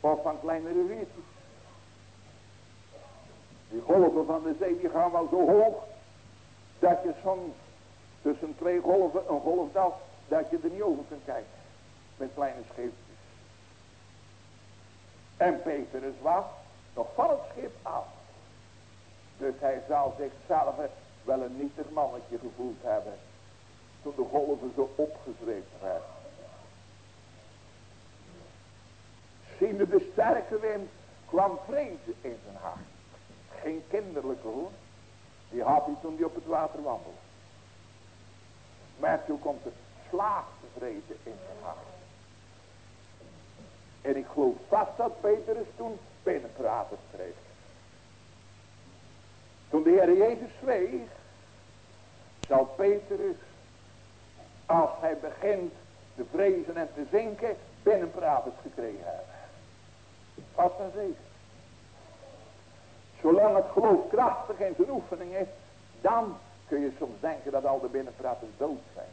of van kleine riviertjes. Die golven van de zee die gaan wel zo hoog dat je soms tussen twee golven een golf dat, je er niet over kunt kijken. Met kleine scheepjes. En Petrus was nog van het schip af. Dus hij zal zichzelf wel een nietig mannetje gevoeld hebben. Toen de golven zo opgezweept werden. Ziende de sterke wind kwam vrezen in zijn hart. Geen kinderlijke hoor. Die had hij toen hij op het water wandelde. Maar toen komt het slaagtevreden in zijn hart. En ik geloof vast dat Petrus toen binnenpraten kreeg. Toen de Heer Jezus zweeg, zal Petrus, als hij begint te vrezen en te zinken, binnenpraters gekregen hebben. Vast en zeker. Zolang het geloof krachtig in zijn oefening is, dan kun je soms denken dat al de binnenpraters dood zijn.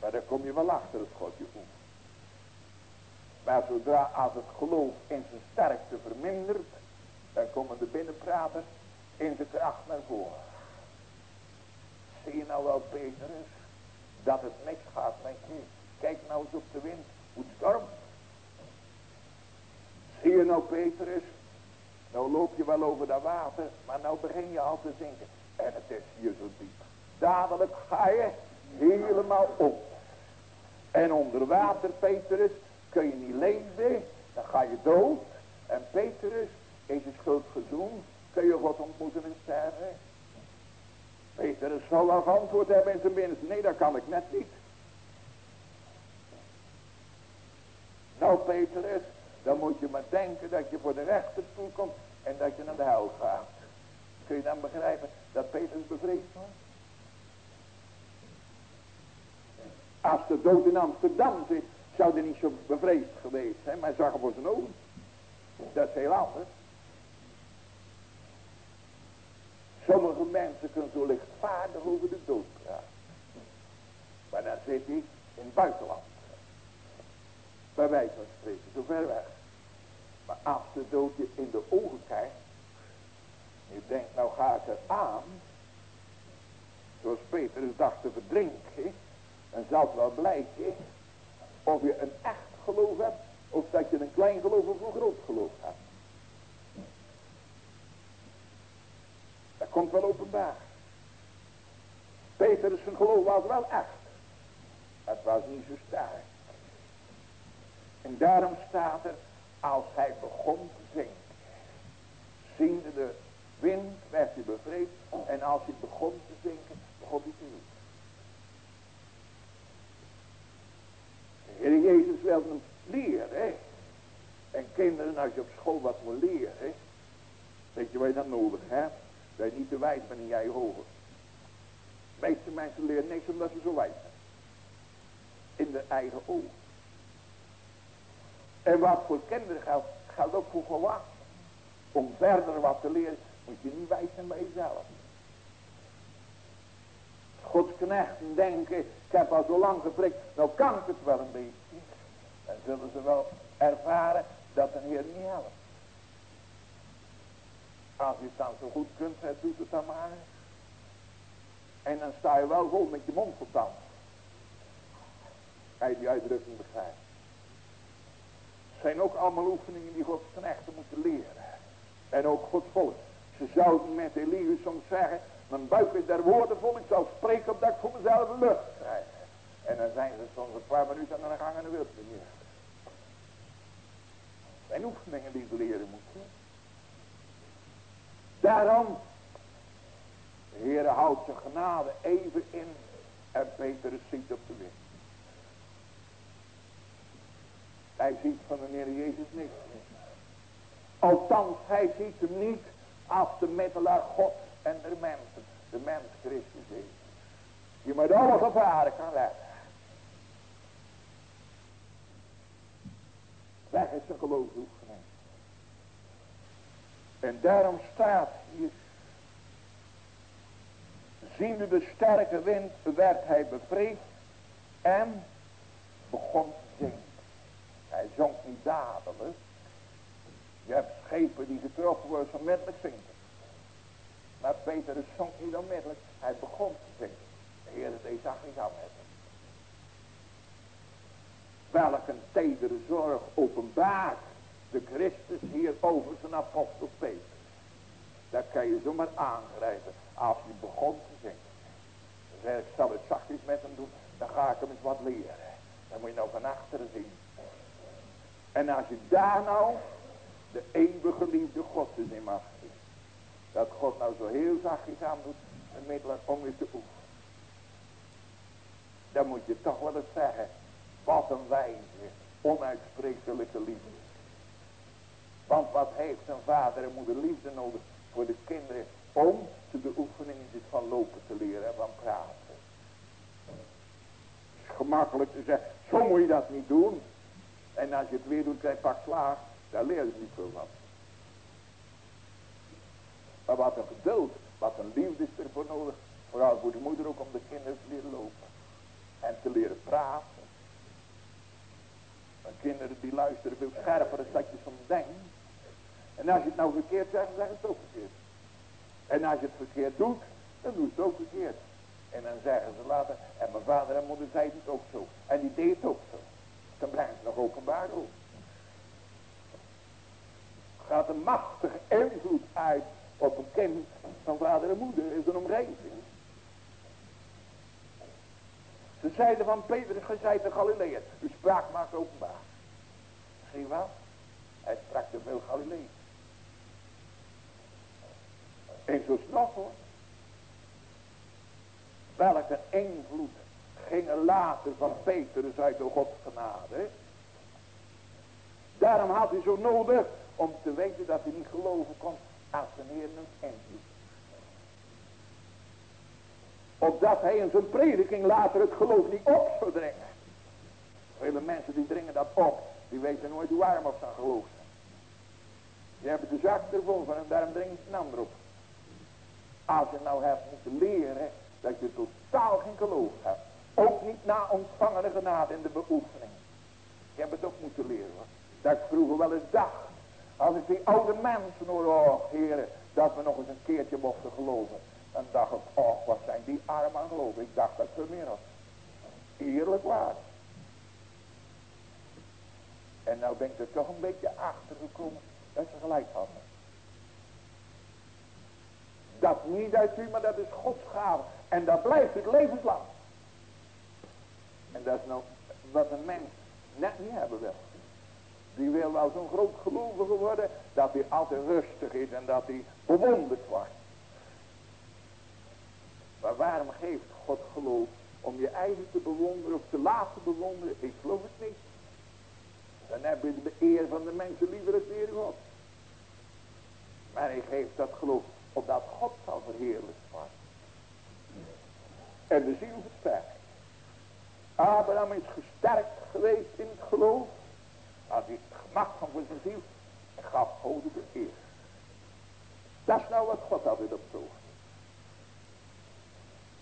Maar daar kom je wel achter het God je oefent. Maar zodra als het geloof in zijn sterkte vermindert, dan komen de binnenpraters in zijn kracht naar voren. Zie je nou wel, Petrus, dat het niks gaat met je. Kijk nou eens op de wind, hoe het stormt. Zie je nou, Petrus, Nou loop je wel over dat water, maar nou begin je al te zinken. En het is hier zo diep. Dadelijk ga je helemaal op. En onder water, Petrus, kun je niet leven, dan ga je dood. En Petrus is het schuld gezoend, kun je God ontmoeten en sterven. Petrus zal wel antwoord hebben in zijn binnenste. Nee, dat kan ik net niet. Nou Petrus, dan moet je maar denken dat je voor de rechter toekomt en dat je naar de hel gaat. Kun je dan begrijpen dat Petrus bevreesd was? Als de dood in Amsterdam zit, zou hij niet zo bevreesd geweest zijn, maar zag hem voor zijn ogen. Dat is heel anders. Sommige mensen kunnen zo lichtvaardig over de dood praten. Maar dan zit hij in het buitenland. Bij wijze van spreken, zo ver weg. Maar als de dood je in de ogen kijkt. Je denkt, nou ga ik er aan. Zoals Petrus dacht te verdrinken. Dan zal het wel blijken. Of je een echt geloof hebt. Of dat je een klein geloof of een groot geloof hebt. Dat komt wel openbaar. Petrus zijn geloof was wel echt. Het was niet zo sterk. En daarom staat er, als hij begon te zinken, ziende de wind, werd hij bevreesd. En als hij begon te zinken, begon hij te roepen. De Heer Jezus wil hem leren. En kinderen, als je op school wat moet leren, weet je wat je dan nodig hebt? Dat je niet te wijs bent in jij hoger. De meeste mensen leren niks omdat ze zo wijs zijn. In de eigen ogen. En wat voor kinderen geldt, geldt ook voor volwassenen. Om verder wat te leren, moet je niet wijs zijn bij jezelf. Gods knechten denken, ik heb al zo lang geprikt, nou kan ik het wel een beetje. Dan zullen ze wel ervaren dat de Heer niet helpt. Als je het dan zo goed kunt, doet het dan maar. En dan sta je wel vol met je mond vol tanden. Hij die uitdrukking begrijpt zijn ook allemaal oefeningen die Gods knechten moeten leren. En ook Gods volk. Ze zouden met Elias soms zeggen, mijn buik is der woorden vol, ik zou spreken opdat ik voor mezelf lucht krijg. En dan zijn ze soms een paar minuten aan de gang en dan wil ze niet. zijn oefeningen die ze leren moeten. Daarom, de Heer houdt zijn genade even in en Petrus ziet op de wind. Hij ziet van de Heer Jezus niks. Althans, hij ziet hem niet als de middelaar God en de mensen. De mens Christus Jezus. Die met alle gevaren kan redden. Weg is zijn geloofsoefening. En daarom staat hier. Ziende de sterke wind werd hij bevreesd en begon te zingen. Hij zonk niet dadelijk. Je hebt schepen die getroffen worden onmiddellijk zinken. Maar Peter zonk niet onmiddellijk. Hij begon te zinken. De Heer deed zag niet aan met. Welk een tedere zorg openbaart de Christus hier over zijn apostel Peter. Dat kan je zomaar aangrijpen als je begon te zinken. Dan zeg ik, zal het zachtjes met hem doen, dan ga ik hem eens wat leren. Dan moet je nou van achteren zien. En als je daar nou de eeuwige liefde Gods in mag. Dat God nou zo heel zachtjes aan doet. Een middel om je te oefenen. Dan moet je toch wel eens zeggen. Wat een wijze. Onuitsprekelijke liefde. Want wat heeft een vader en moeder liefde nodig voor de kinderen. Om ze de oefeningen van lopen te leren en van praten. Het is gemakkelijk te zeggen. Zo moet je dat niet doen. En als je het weer doet, krijg je pak slaag. Daar leer je niet veel van. Maar wat een geduld, wat een liefde is er voor nodig. Vooral voor de moeder ook om de kinderen te leren lopen. En te leren praten. Maar kinderen die luisteren veel scherper dan dat je soms denkt. En als je het nou verkeerd zegt, dan zeg het ook verkeerd. En als je het verkeerd doet, dan doe je het ook verkeerd. En dan zeggen ze later, en mijn vader en moeder zeiden het ook zo. En die deed het ook zo dan blijft het nog openbaar ook. gaat een machtige invloed uit op een kind van vader en moeder in zijn omgeving. Ze zeiden van Petrus, gij zijt de Galileër. Uw spraak maakt openbaar. Je wel? Hij sprak te veel Galileë. En zo snel hoor. Welke invloed ging er later van Petrus uit de Gods genade. Daarom had hij zo nodig om te weten dat hij niet geloven kon als zijn Heer een invloed. Opdat hij in zijn prediking later het geloof niet op zou dringen. Vele mensen die dringen dat op. Die weten nooit hoe warm of zijn geloof zijn. Die hebben de zak ervoor van en daarom dringen ze een ander op. Als je nou hebt moeten leren dat je totaal geen geloof hebt. Ook niet na ontvangene genade in de beoefening. Ik heb het ook moeten leren hoor. Dat ik vroeger wel eens dacht. Als ik die oude mensen hoor, oh heren, dat we nog eens een keertje mochten geloven. Dan dacht ik, oh wat zijn die arm aan geloven. Ik dacht dat veel meer had. Eerlijk waar. En nou ben ik er toch een beetje achter gekomen dat ze gelijk hadden. Dat niet uit u, maar dat is Gods gave. En dat blijft het levenslang. En dat is nou wat een mens net niet hebben wil. Die wil wel zo'n groot gelovige worden, dat hij altijd rustig is en dat hij bewonderd wordt. Maar waarom geeft God geloof om je eigen te bewonderen of te laten bewonderen? Ik geloof het niet. Dan heb je de eer van de mensen liever het eer God. Maar hij geeft dat geloof opdat God zal verheerlijkt worden. En de ziel versterkt. Abraham is gesterkt geweest in het geloof. Hij het gemak van zijn ziel. Gaf God de eer. Dat is nou wat God altijd op het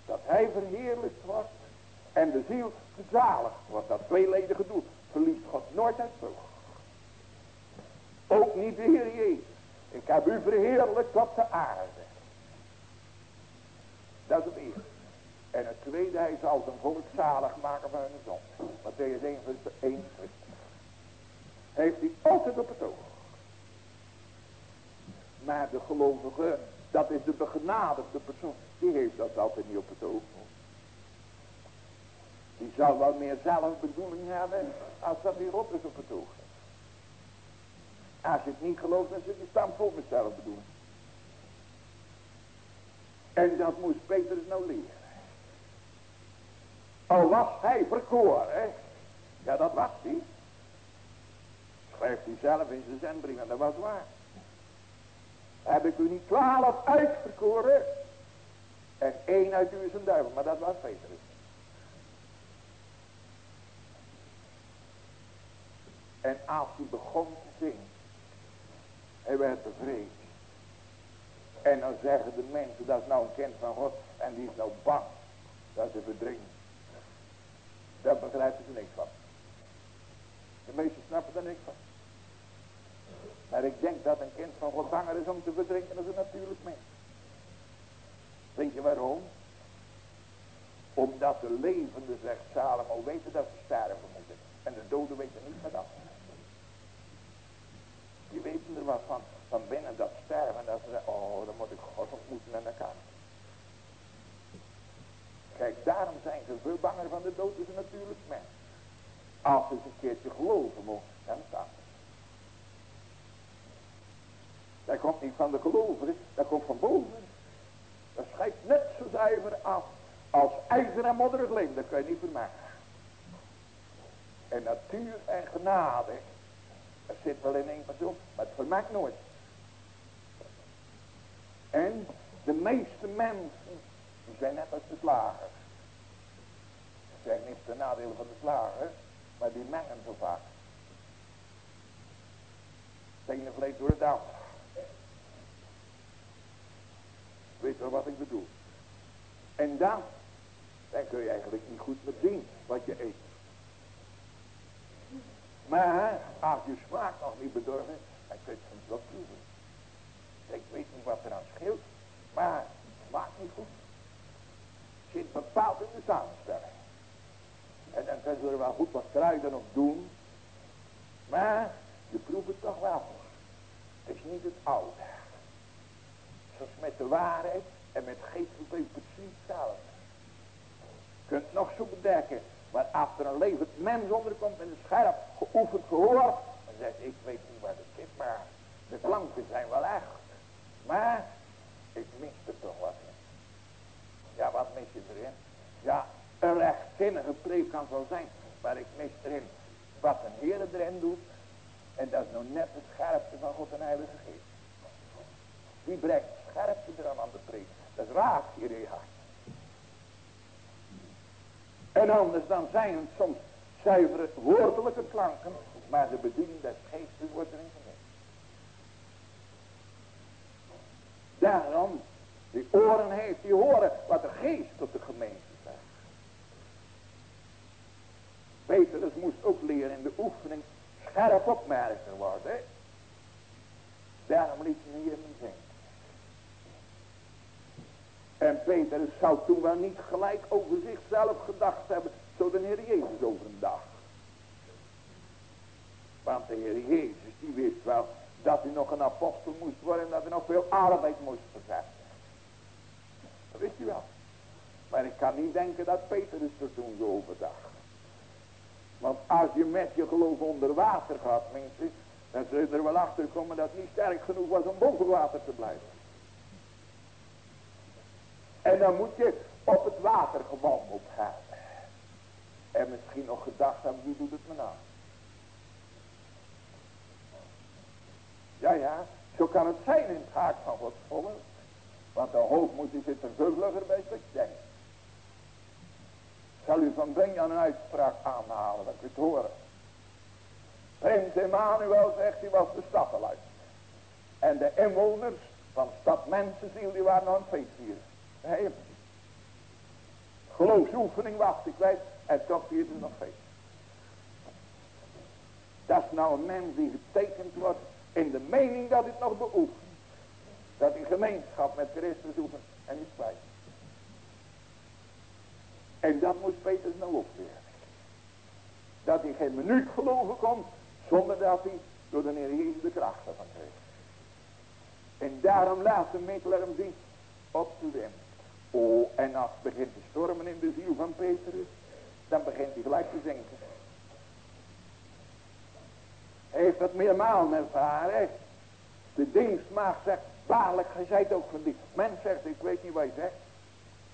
Dat hij verheerlijkt wordt. En de ziel verzaligd wordt. Dat tweeledige doel. Verliest God nooit uit het Ook niet de Heer Jezus. Ik heb u verheerlijkt op de aarde. Dat is het eerste. En het tweede, hij zal zijn volk zalig maken van hun zon. Matthäus 1 vers 1 Heeft hij altijd op het oog. Maar de gelovige, dat is de begenadigde persoon, die heeft dat altijd niet op het oog. Die zal wel meer zelfbedoeling hebben als dat die rot op het oog. Als je het niet gelooft, dan zit je vol met zelfbedoeling. En dat moest Petrus nou leren. Al was hij verkoren. Ja, dat was hij. Schrijft hij zelf in zijn zendbrief en dat was waar. Heb ik u niet twaalf uitverkoren? En één uit u is een duivel, maar dat was Petrus. En als hij begon te zingen, hij werd bevreesd. En dan zeggen de mensen, dat is nou een kind van God. En die is nou bang dat ze verdringen. Daar begrijpen ze niks van. De meesten snappen er niks van. Maar ik denk dat een kind van God banger is om te verdrinken dan een natuurlijk mens. Weet je waarom? Omdat de levende, zegt Salomo, weten dat ze sterven moeten. En de doden weten niet meer dat. Die weten er wat van, van binnen dat sterven. En dat ze zeggen, oh, dan moet ik God ontmoeten en dan kan. Kijk, daarom zijn ze veel banger van de dood is een natuurlijk mens. Als ze een keertje geloven mogen, dan staat het. Dat komt niet van de gelovigen, dat komt van boven. Dat schijnt net zo zuiver af als ijzer en modderig leem. Dat kan je niet vermaken. En natuur en genade dat zit wel in één persoon, maar het vermaakt nooit. En de meeste mensen, die zijn net als de slagers. Ik zeg niet de nadelen van de slager, maar die mengen zo vaak. Het ene vlees door het ander. Weet wel wat ik bedoel. En dan, dan kun je eigenlijk niet goed meer zien wat je eet. Maar als je smaak nog niet bedorven, dan kun je het soms wel proeven. Ik weet niet wat er aan scheelt, maar het smaakt niet goed. Het zit bepaald in de samenstelling. En dan kun je er wel goed wat kruiden op doen. Maar je proeft het toch wel. Het is waarheid en met geestelijk precies. Je kunt nog zo bedekken, maar achter een levend mens onderkomt en een scherp geoefend gehoor, dan zegt ik weet niet waar het zit, maar de klanken zijn wel echt. Maar ik mis er toch wat in. Ja, wat mis je erin? Ja, een rechtzinnige preek kan wel zijn, maar ik mis erin wat een Heer erin doet. En dat is nou net de scherpte van God en Heilige Geest. Die brengt scherpte eraan aan de preek. Dat raakt hier in je hart. En anders dan zijn het soms zuivere woordelijke klanken, maar de bediening des geestes wordt erin gemist. Daarom, die oren heeft, die horen wat de geest tot de gemeente zegt. Petrus moest ook leren in de oefening scherp opmerken worden. Daarom liet hij hier hem zingen. En Petrus zou toen wel niet gelijk over zichzelf gedacht hebben, zo de Heer Jezus over een dag. Want de Heer Jezus, die wist wel dat hij nog een apostel moest worden en dat hij nog veel arbeid moest verzetten. Dat wist hij wel. Maar ik kan niet denken dat Petrus er toen zo over dacht. Want als je met je geloof onder water gaat, mensen, dan zul je er wel achter komen dat het niet sterk genoeg was om boven water te blijven. En dan moet je op het water gewandeld hebben. En misschien nog gedacht hebben, wie doet het me nou? Ja, ja, zo kan het zijn in het haak van wat volk. Want de hoogmoed die zit er veel vlugger bij denkt. Zal u van Benjan een uitspraak aanhalen, dat ik het horen. Prins Emmanuel zegt, hij was de stadteluid. En de inwoners van stad Mensenziel, die waren aan het feestvieren. Nee, geloofsoefening wacht ik weet, en toch viert het nog feest. Dat is nou een mens die getekend wordt in de mening dat het nog beoefent. Dat die gemeenschap met Christus oefent en is kwijt. En dat moest Petrus nou ook weer. Dat hij geen minuut geloven kon, zonder dat hij door de Heer Jezus de kracht ervan kreeg. En daarom laat de middelaar hem zien op de wind. Oh, en als begint te stormen in de ziel van Petrus, dan begint hij gelijk te zinken. Hij heeft dat meermaal ervaren. De dienstmaag zegt, waarlijk, gij zijt ook van die. Mens zegt, ik weet niet wat je zegt.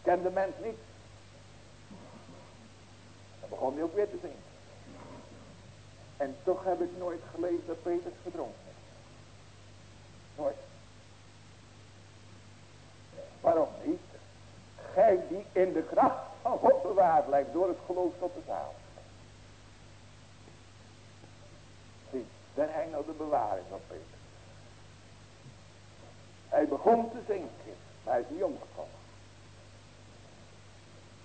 Ken de mens niet begon hij ook weer te zingen. En toch heb ik nooit gelezen dat Petrus verdronken is. Nooit. Waarom niet? Gij die in de kracht van God bewaard blijft door het geloof tot de zaal. Zie, daar hij nou de bewaring van Petrus. Hij begon te zinken, maar hij is niet omgekomen.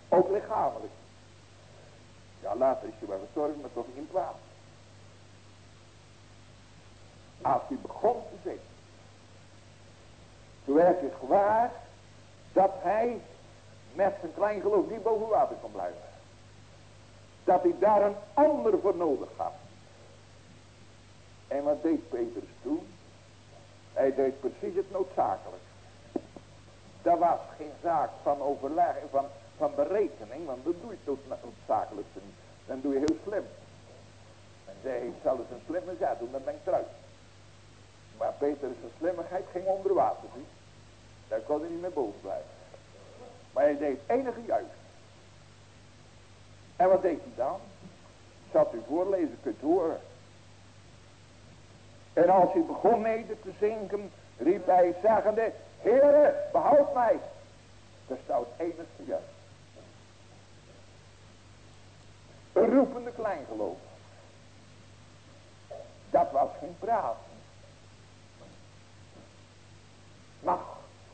Ook lichamelijk. Ja, later is hij wel gestorven, maar toch in kwaad. Als hij begon te zingen. Toen werd hij gewaar dat hij met zijn klein geloof niet boven water kon blijven. Dat hij daar een ander voor nodig had. En wat deed Petrus toen? Hij deed precies het noodzakelijk. Dat was geen zaak van overleg, van van berekening, want dat doe je tot noodzakelijkste niet. Dan doe je heel slim. En zij heeft zelfs een slimme zet doen, dan ben ik eruit. Maar Peter's slimmigheid ging onder water, zie. Daar kon hij niet meer boven blijven. Maar hij deed enige juist. En wat deed hij dan? Zat u voorlezen, kunt horen. En als hij begon mede te zinken, riep hij zeggende, Heere, behoud mij. Dat staat het enigste juist. Een roepende kleingeloof. Dat was geen praat. Mag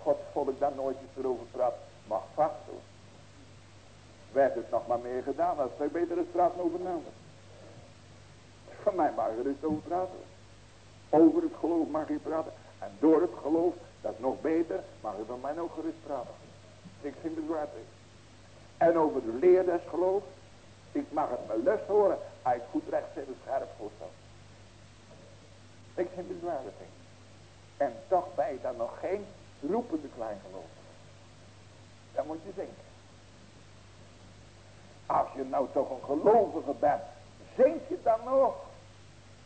Gods volk daar nooit eens erover praten? Mag vast hoor. Werd het nog maar meer gedaan als wij beter eens praten over namen. Van mij mag je dus over praten. Over het geloof mag je praten. En door het geloof, dat is nog beter, mag je van mij ook gerust praten. Ik vind het waard. En over de leer des geloofs, ik mag het me lust horen. Hij goed recht zit een scherp voorstel. Ik vind het bezwaarlijk. En toch bij dan nog geen roepen de Dat moet je denken. Als je nou toch een gelovige bent, zink je dan nog?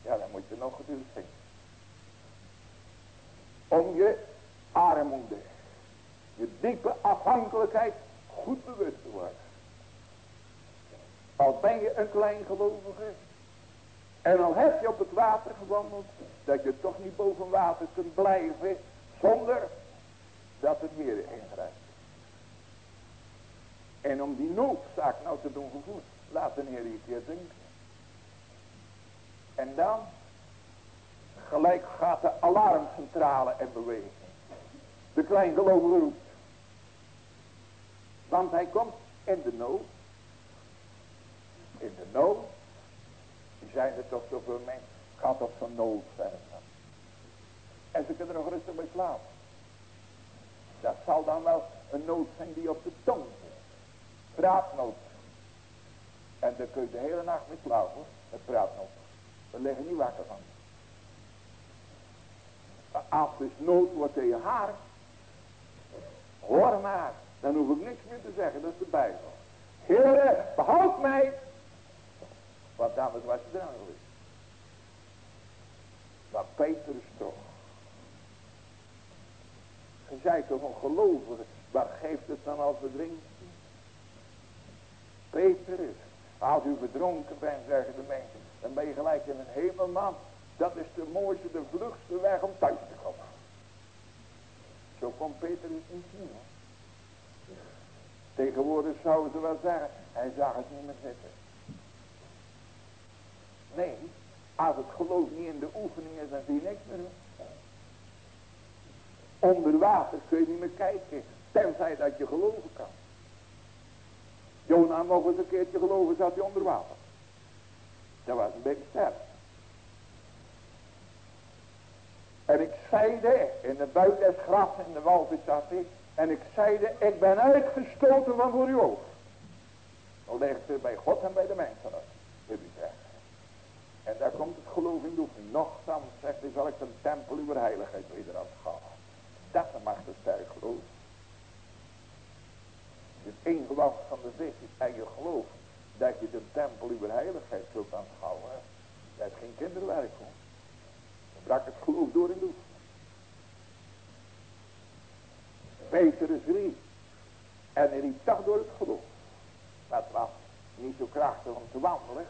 Ja, dan moet je nog geduldig zinken. Om je armoede, je diepe afhankelijkheid goed bewust te worden. Al ben je een klein gelovige. En al heb je op het water gewandeld. Dat je toch niet boven water kunt blijven. Zonder dat het Heer ingrijpt. En om die noodzaak nou te doen gevoelen. Laat de Heer je keer denken. En dan. Gelijk gaat de alarmcentrale en beweging. De kleingelovige roept. Want hij komt in de nood. In de nood. Die zijn er toch zoveel mensen. Gaat op zo'n nood verder. En ze kunnen er nog rustig bij slapen. Dat zal dan wel een nood zijn die op de tong. Praatnood. En daar kun je de hele nacht mee slapen. Het praatnood. We liggen niet wakker van. Als dus nood wordt je haar. Hoor maar. Dan hoef ik niks meer te zeggen. Dat is de Bijbel. Heere, behoud mij. Want anders was je er aan geweest. Maar Peter is toch. Je zei toch een gelovige. Waar geeft het dan als verdrinkt? Peter is. Als u verdronken bent, zeggen de mensen. Dan ben je gelijk in een hemelman. Dat is de mooiste, de vlugste weg om thuis te komen. Zo kon Peter het niet zien. Tegenwoordig zouden ze wel zeggen, hij zag het niet meer zitten. Nee, als het geloof niet in de oefening is, dan zie je niks meer. Onder water kun je niet meer kijken, tenzij dat je geloven kan. Jona mocht eens een keertje geloven, zat hij onder water. Dat was een beetje sterk. En ik zeide, in de buik des gras in de walvis zat ik. En ik zeide, ik ben uitgestoten van voor uw oog. Dan ligt bij God en bij de mensen wil u zeggen. En daar komt het geloof in oefening. Nochtans, zegt hij, zal ik een tempel uw heiligheid weder afschalen. Dat mag de sterk geloof. Het ingewacht van de vis is en je geloof dat je de tempel uw heiligheid zult aanschouwen. Dat is geen kinderwerk hoor. Dan brak het geloof door de oefening. Petrus riep. En hij riep toch door het geloof. Het was niet zo krachtig om te wandelen.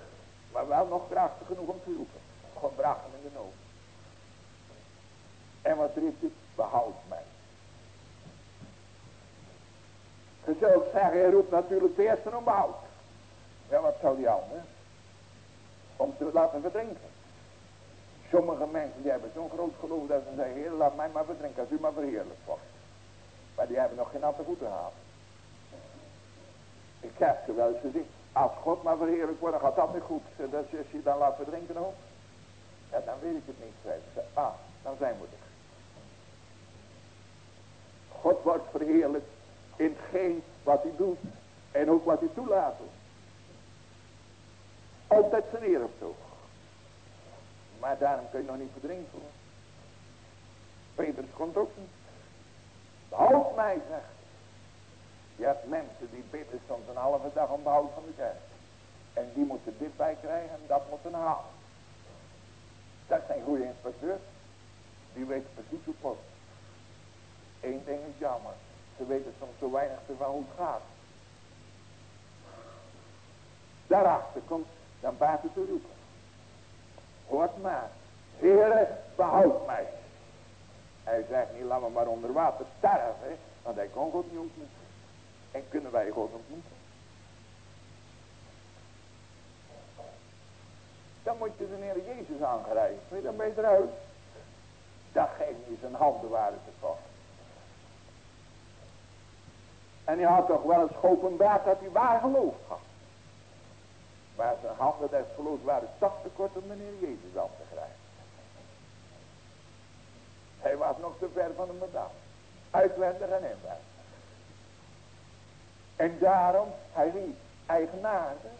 Maar wel nog krachtig genoeg om te roepen. God bracht hem in de nood. En wat riep hij? Behoud mij. Je zult zeggen, hij roept natuurlijk de eerste om behoud. Ja, wat zou die anders? Om te laten verdrinken. Sommige mensen die hebben zo'n groot geloof dat ze zeggen, laat mij maar verdrinken als u maar verheerlijk wordt. Maar die hebben nog geen natte voeten gehad. Ik heb ze wel eens gezien. Als God maar verheerlijk wordt, dan gaat dat niet goed. Dat is je dan laat verdrinken ook. Ja, dan weet ik het niet. Ah, dan zijn we er. God wordt verheerlijk in hetgeen wat hij doet. En ook wat hij toelaat. Altijd zijn eer op zo. Maar daarom kun je nog niet verdrinken. Petrus komt ook niet. Behoud mij, zegt Je hebt mensen die bidden soms een halve dag om behoud van de kerk. En die moeten dit bij krijgen en dat moeten halen. Dat zijn goede inspecteurs. Die weten precies hoe. Eén ding is jammer. Ze weten soms zo weinig van hoe het gaat. Daarachter komt dan buiten te roepen. Hoort maar. Heere, behoud mij. Hij zegt niet, laat me maar onder water sterven. Want hij kon God niet ontmoeten. En kunnen wij God ontmoeten? Dan moet je de Heer Jezus aangrijpen. Dan ben je eruit. Dat geeft niet zijn handen waren te kosten. En hij had toch wel eens geopenbaard dat hij waar geloof had. Maar zijn handen des geloofs waren toch te kort om de Heer Jezus aan te grijpen. Hij was nog te ver van de medal. Uitwendig en inwendig. En daarom, hij riep, eigenaardig.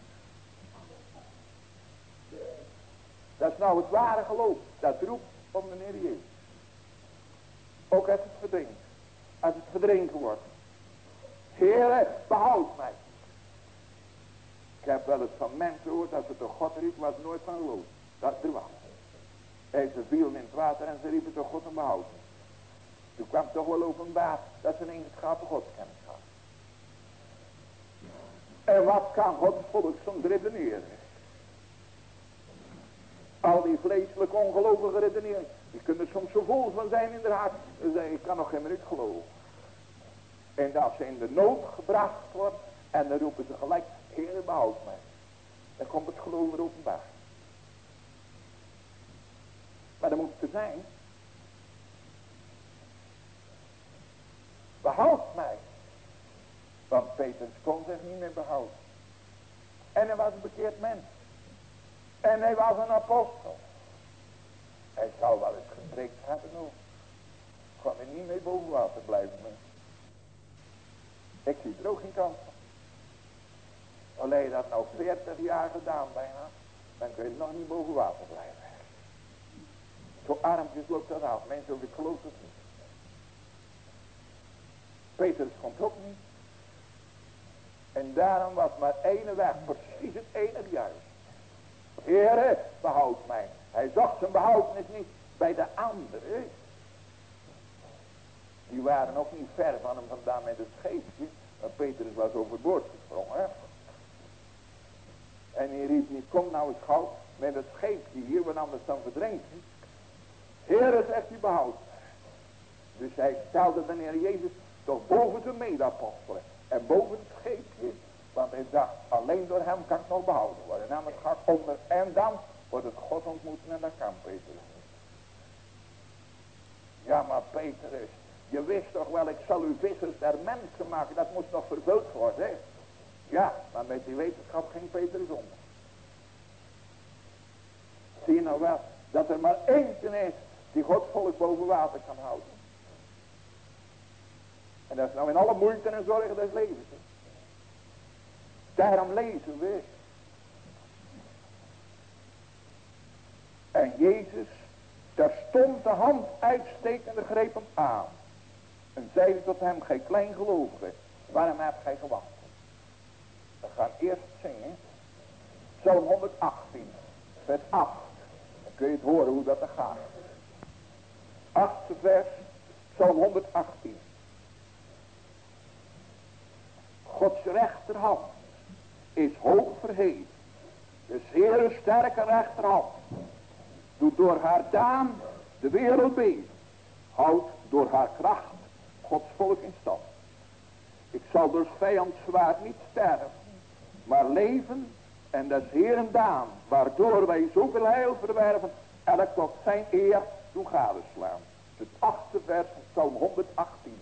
Dat is nou het ware geloof. Dat roept om de Heer Jezus. Ook als het verdrinkt. als het verdrinken wordt. Heere, behoud mij. Ik heb wel eens van mensen gehoord dat ze toch God riep, was nooit van geloof. Dat was. Hij ze vielen in het water en ze riepen toch God en behoud. Toen kwam toch wel openbaar dat ze een eigenschappen God kennis hadden. En wat kan God volk soms redeneren? Al die vleeselijke ongelovige redeneringen. Die kunnen soms zo vol van zijn in de hart. Ik kan nog geen minuut geloven. En als ze in de nood gebracht wordt. En dan roepen ze gelijk. Heer behoud mij. Dan komt het geloof er openbaar. Maar dat moet er zijn. Behoud mij. Want Petrus kon zich niet meer behouden. En hij was een bekeerd mens. En hij was een apostel. Hij zou wel eens gespreekt hebben ook. Kon er niet mee boven water blijven. Ik zie er ook geen kans van. Alleen dat nou 40 jaar gedaan bijna. Dan kun je nog niet boven water blijven. Zo armpjes loopt dat af. Mensen, ik geloof het niet. Petrus komt ook niet. En daarom was maar ene weg, precies het enige juist. Heere, behoud mij. Hij zocht zijn behoudnis niet bij de anderen. Die waren ook niet ver van hem vandaan met het scheepje. Maar Petrus was overboord gesprongen. En hij riep niet, kom nou eens gauw met het scheepje hier, want anders dan verdrinken. Heere, zegt hij, behoud Dus hij stelde de Heer Jezus toch boven de medapostelen. En boven het scheepje. Want hij dacht, alleen door hem kan ik nog behouden worden. Namelijk gaat onder en dan wordt het God ontmoeten en dat kan Petrus Ja, maar Petrus, je wist toch wel, ik zal u vissers der mensen maken. Dat moest nog vervuld worden. Ja, maar met die wetenschap ging Petrus om. Zie je nou wel, dat er maar eentje is die Gods volk boven water kan houden. En dat is nou in alle moeite en zorgen des levens. Daarom lezen we. En Jezus stond de hand uitstekende greep hem aan. En zeide tot hem, gij kleingelovige, waarom hebt gij gewacht? We gaan eerst zingen. Psalm 118, vers 8. Dan kun je het horen hoe dat er gaat. Achtste vers, Psalm 118. Gods rechterhand is hoog verheven. De zeer sterke rechterhand doet door haar daan de wereld beven. Houdt door haar kracht Gods volk in stand. Ik zal door vijands zwaard niet sterven, maar leven en des Heeren daan, waardoor wij zoveel heil verwerven, elk tot zijn eer doen gadeslaan. Het achtste vers van Psalm 118.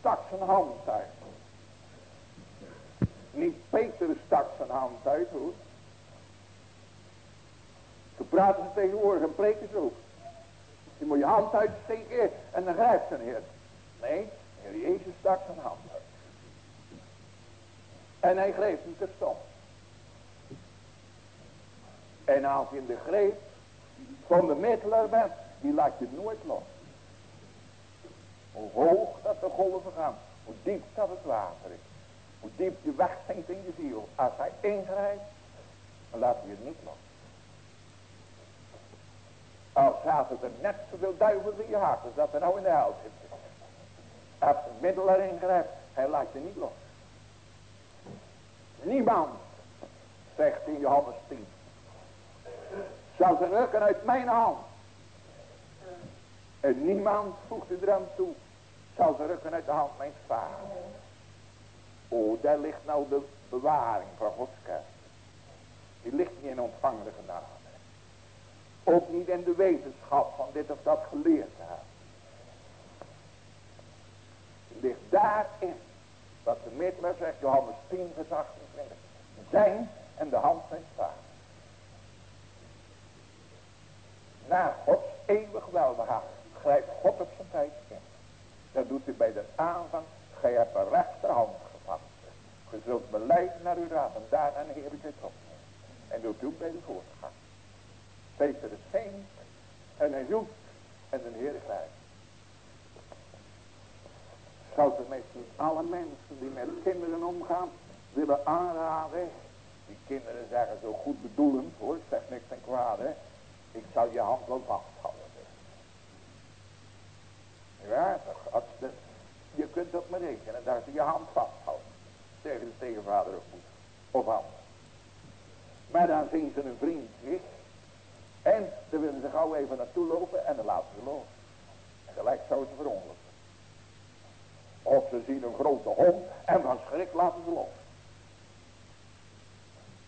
Stak zijn hand uit. Niet Peter stak zijn hand uit hoor. Ze praten ze tegenwoordig en preken ze ook. Je moet je hand uitsteken en dan grijpt zijn Heer. Nee, Heer Jezus stak zijn hand uit. En hij greep hem terstond. En als je in de greep van de middelaar bent, die laat je nooit los. Hoe hoog de golven gaan, hoe diep dat het water is. Hoe diep je wegzinkt in je ziel. Als hij ingrijpt, dan laat hij je niet los. Als zaten er net zoveel duivels in je hart als dat er nou in de hel zit. Als de middelaar ingrijpt, hij laat je niet los. Niemand, zegt in Johannes 10, zal ze rukken uit mijn hand. En niemand, voegt u er aan toe, zal rukken uit de hand mijn vader. Oh, daar ligt nou de bewaring van Gods kerk. Die ligt niet in ontvangende genade. Ook niet in de wetenschap van dit of dat geleerd te hebben. Die ligt daarin. Wat de middelaar zegt, Johannes 10 vers 28. Zijn en de hand zijn vader. Na Gods eeuwig welbehagen grijpt God op zijn tijd. Dat doet hij bij de aanvang. Gij hebt een rechterhand gevat. Ge zult beleid naar uw raad en daarna een heerlijkheid op. En doet u bij de voortgang. Peter is geen en hij zoekt en de Heer grijpt. Zou het meestal alle mensen die met kinderen omgaan willen aanraden. Die kinderen zeggen zo goed bedoelend hoor, ik zeg niks en kwaad. Ik zal je hand wel vasthouden. Ja, de, je kunt op me rekenen dat je je hand vasthoudt. Tegen de tegenvader of moeder. Of anders. Maar dan zien ze een vriend niet. En dan willen ze gauw even naartoe lopen en dan laten ze los. En gelijk zouden ze verongelukken. Of ze zien een grote hond en van schrik laten ze los.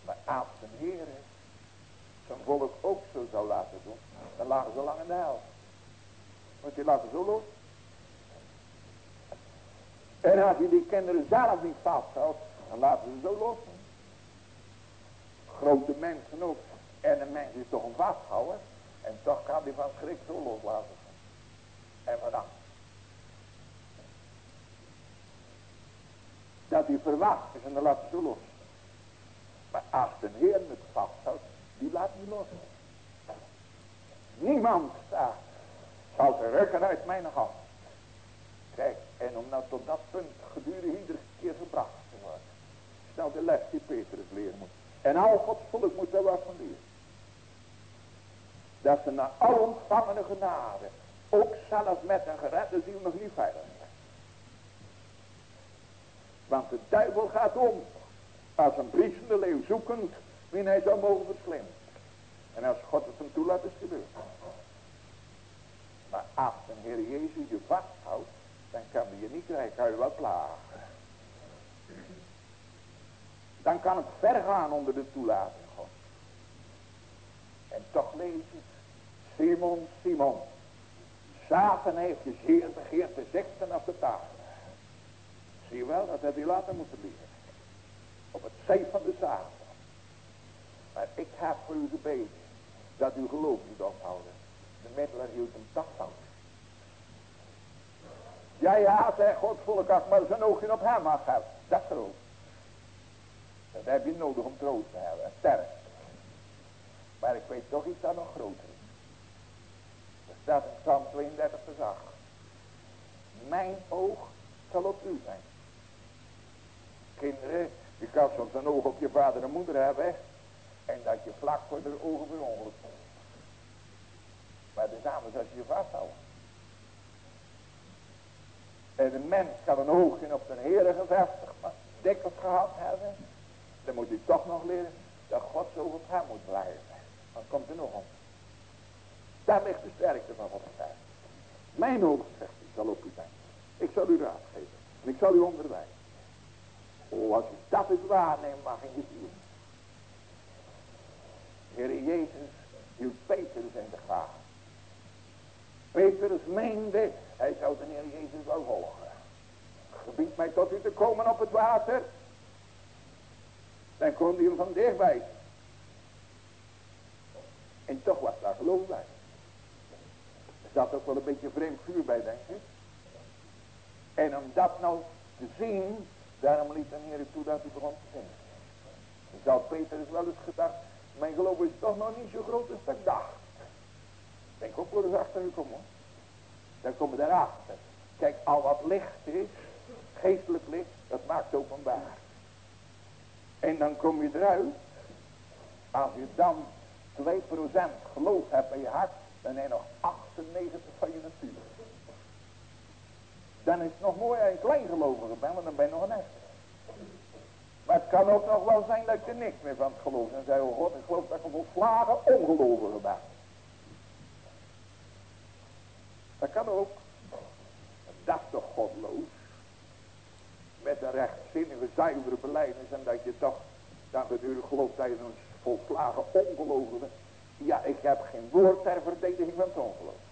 Maar als de Heer zijn volk ook zo zou laten doen, dan lagen ze lang in de hel. Want die laten zo los. En als je die kinderen zelf niet vasthoudt, dan laten ze zo los. Grote mensen ook. En een mens is toch een vasthouden. En toch kan hij van schrik zo loslaten. En van angst. Dat hij verwacht is en dan laat hij zo los. Maar als de Heer het vasthoudt, die laat niet los. Niemand staat, zal ze rukken uit mijn hand. Kijk, en om nou tot dat punt gedurende iedere keer gebracht te worden. Nou de les die Petrus leren moet. En al Gods volk moet daar wat van leren. Dat ze na al ontvangene genade, ook zelfs met een geredde ziel nog niet veilig zijn. Want de duivel gaat om, als een briesende leeuw zoekend, wie hij zou mogen verslinden. En als God het hem toelaat, is het gebeurd. Maar als de Heer Jezus je vasthoudt, dan kan hij niet krijgen, kan je wel plagen. Dan kan het ver gaan onder de toelating God. En toch je, Simon, Simon, Satan heeft je zeer begeerd zichten op de tafel. Zie je wel, dat heb je later moeten leren. Op het zeef van de Satan. Maar ik heb voor u gebeden dat u geloof niet ophouden. De middelaar hield hem toch vast. Ja, ja, zei God volk, als maar zijn oogje op hem af hebben. Dat ook. Dat heb je nodig om troost te hebben, sterk. Maar ik weet toch iets dat nog groter is. Er staat in Psalm 32 vers 8. Mijn oog zal op u zijn. Kinderen, je kan soms een oog op je vader en moeder hebben. En dat je vlak voor de ogen verongelukt Maar de dames als je je vasthoudt. En de mens kan een oogje op zijn heren gevestigd, maar dikwijls gehad hebben. Dan moet hij toch nog leren dat God zo op hem moet blijven. Dan komt er nog om. Daar ligt de sterkte van Gods tijd. Mijn oog, zegt zal op u zijn. Ik zal u raad geven. En ik zal u onderwijzen. Oh, als u dat eens waarneemt mag in je ziel. Heer Jezus hield Petrus in de gaten. Petrus meende, hij zou de Heer Jezus wel volgen. gebied mij tot u te komen op het water. Dan kon hij hem van dichtbij. En toch was daar geloof bij. Er zat ook wel een beetje vreemd vuur bij, denk ik. En om dat nou te zien, daarom liet de Heer toe dat hij begon te zingen. Dan zou Petrus wel eens gedacht, mijn geloof is toch nog niet zo groot als ik dacht. Denk ook wel eens achter gekomen hoor. Dan komen we daarachter. Kijk, al wat licht is, geestelijk licht, dat maakt openbaar. En dan kom je eruit, als je dan 2% geloof hebt in je hart, dan heb je nog 98 van je natuur. Dan is het nog mooi als je kleingelovige bent, want dan ben je nog een echte. Maar het kan ook nog wel zijn dat je niks meer van het geloof. En zei, oh God, ik geloof dat ik een volslagen ongelovige ben. Dat kan ook. Dat toch godloos. Met een rechtzinnige, zuivere beleidnis. En dat je toch dan natuurlijk gelooft dat je een volslagen ongelovige. Ja, ik heb geen woord ter verdediging van het ongeloof.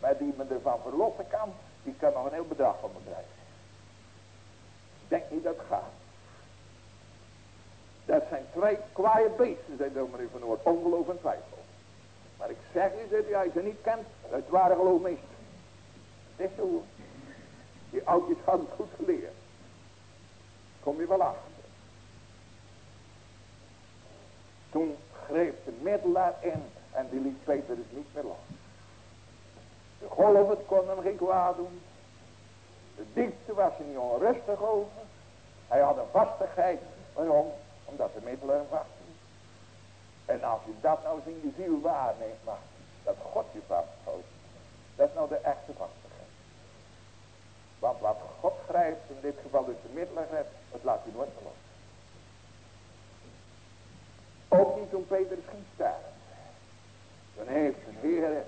Maar die me ervan verlossen kan, die kan nog een heel bedrag van me krijgen. Denk niet dat het gaat. Dat zijn twee kwaaie beesten, zei dominee van Noord. Ongeloof en twijfel. Maar ik zeg je, dat hij ze niet kent, het ware geloof mist. Het is zo. Die oudjes hadden het goed geleerd. Kom je wel achter. Toen greep de middelaar in en die liet Peter dus niet meer los. De golven kon hem geen kwaad doen. De diepte was hij niet onrustig over. Hij had een vastigheid. Waarom? Omdat de middelaar vast En als je dat nou eens in je ziel waarneemt, maar dat God je vasthoudt. Dat is nou de echte vastigheid. Want wat God grijpt, in dit geval dus de grijpt, dat laat hij nooit los. Ook niet toen Petrus ging sterven. Dan heeft de Heer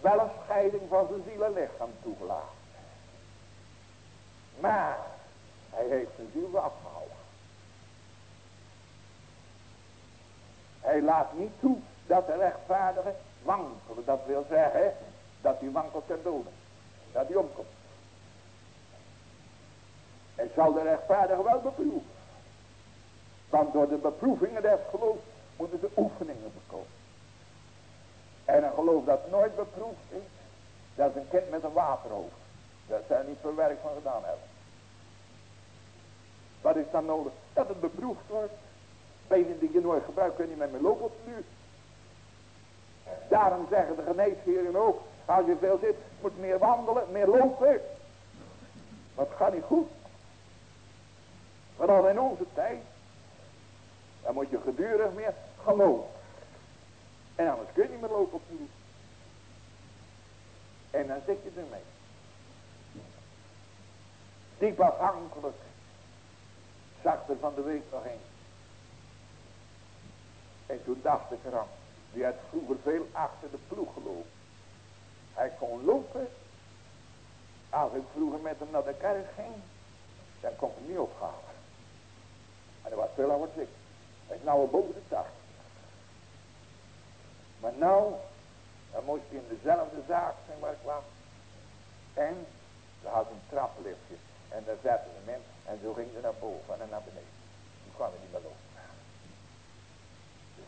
wel een scheiding van zijn ziel en lichaam toegelaten. Maar hij heeft zijn ziel afgehouden. Hij laat niet toe dat de rechtvaardige wankelen. Dat wil zeggen dat hij wankelt ten dode. Dat hij omkomt. Hij zal de rechtvaardige wel beproeven. Want door de beproevingen des geloofs moeten de oefeningen bekomen. En een geloof dat nooit beproefd is, dat is een kind met een waterhoofd. Dat zij niet veel werk van gedaan hebben. Wat is dan nodig? Dat het beproefd wordt. Benen die je nooit gebruikt, kun je met mijn lopen op. Daarom zeggen de geneesheren ook, als je veel zit, moet meer wandelen, meer lopen. Maar het gaat niet goed. Vooral in onze tijd. Dan moet je gedurig meer geloven. En anders kun je niet meer lopen opnieuw. En dan zit je ermee. Diep afhankelijk. Zag van de week nog heen. En toen dacht ik eraan. Die had vroeger veel achter de ploeg gelopen. Hij kon lopen. Als ik vroeger met hem naar de kerk ging. Dan kon ik hem niet ophalen. En dat was veel ouder ik. Hij is nou boven de 80. Maar nou, dan moest hij in dezelfde zaak zijn waar ik was. En ze had een trapliftje. En daar ze hem in. En zo ging ze naar boven en naar beneden. Toen kwam hij niet meer lopen.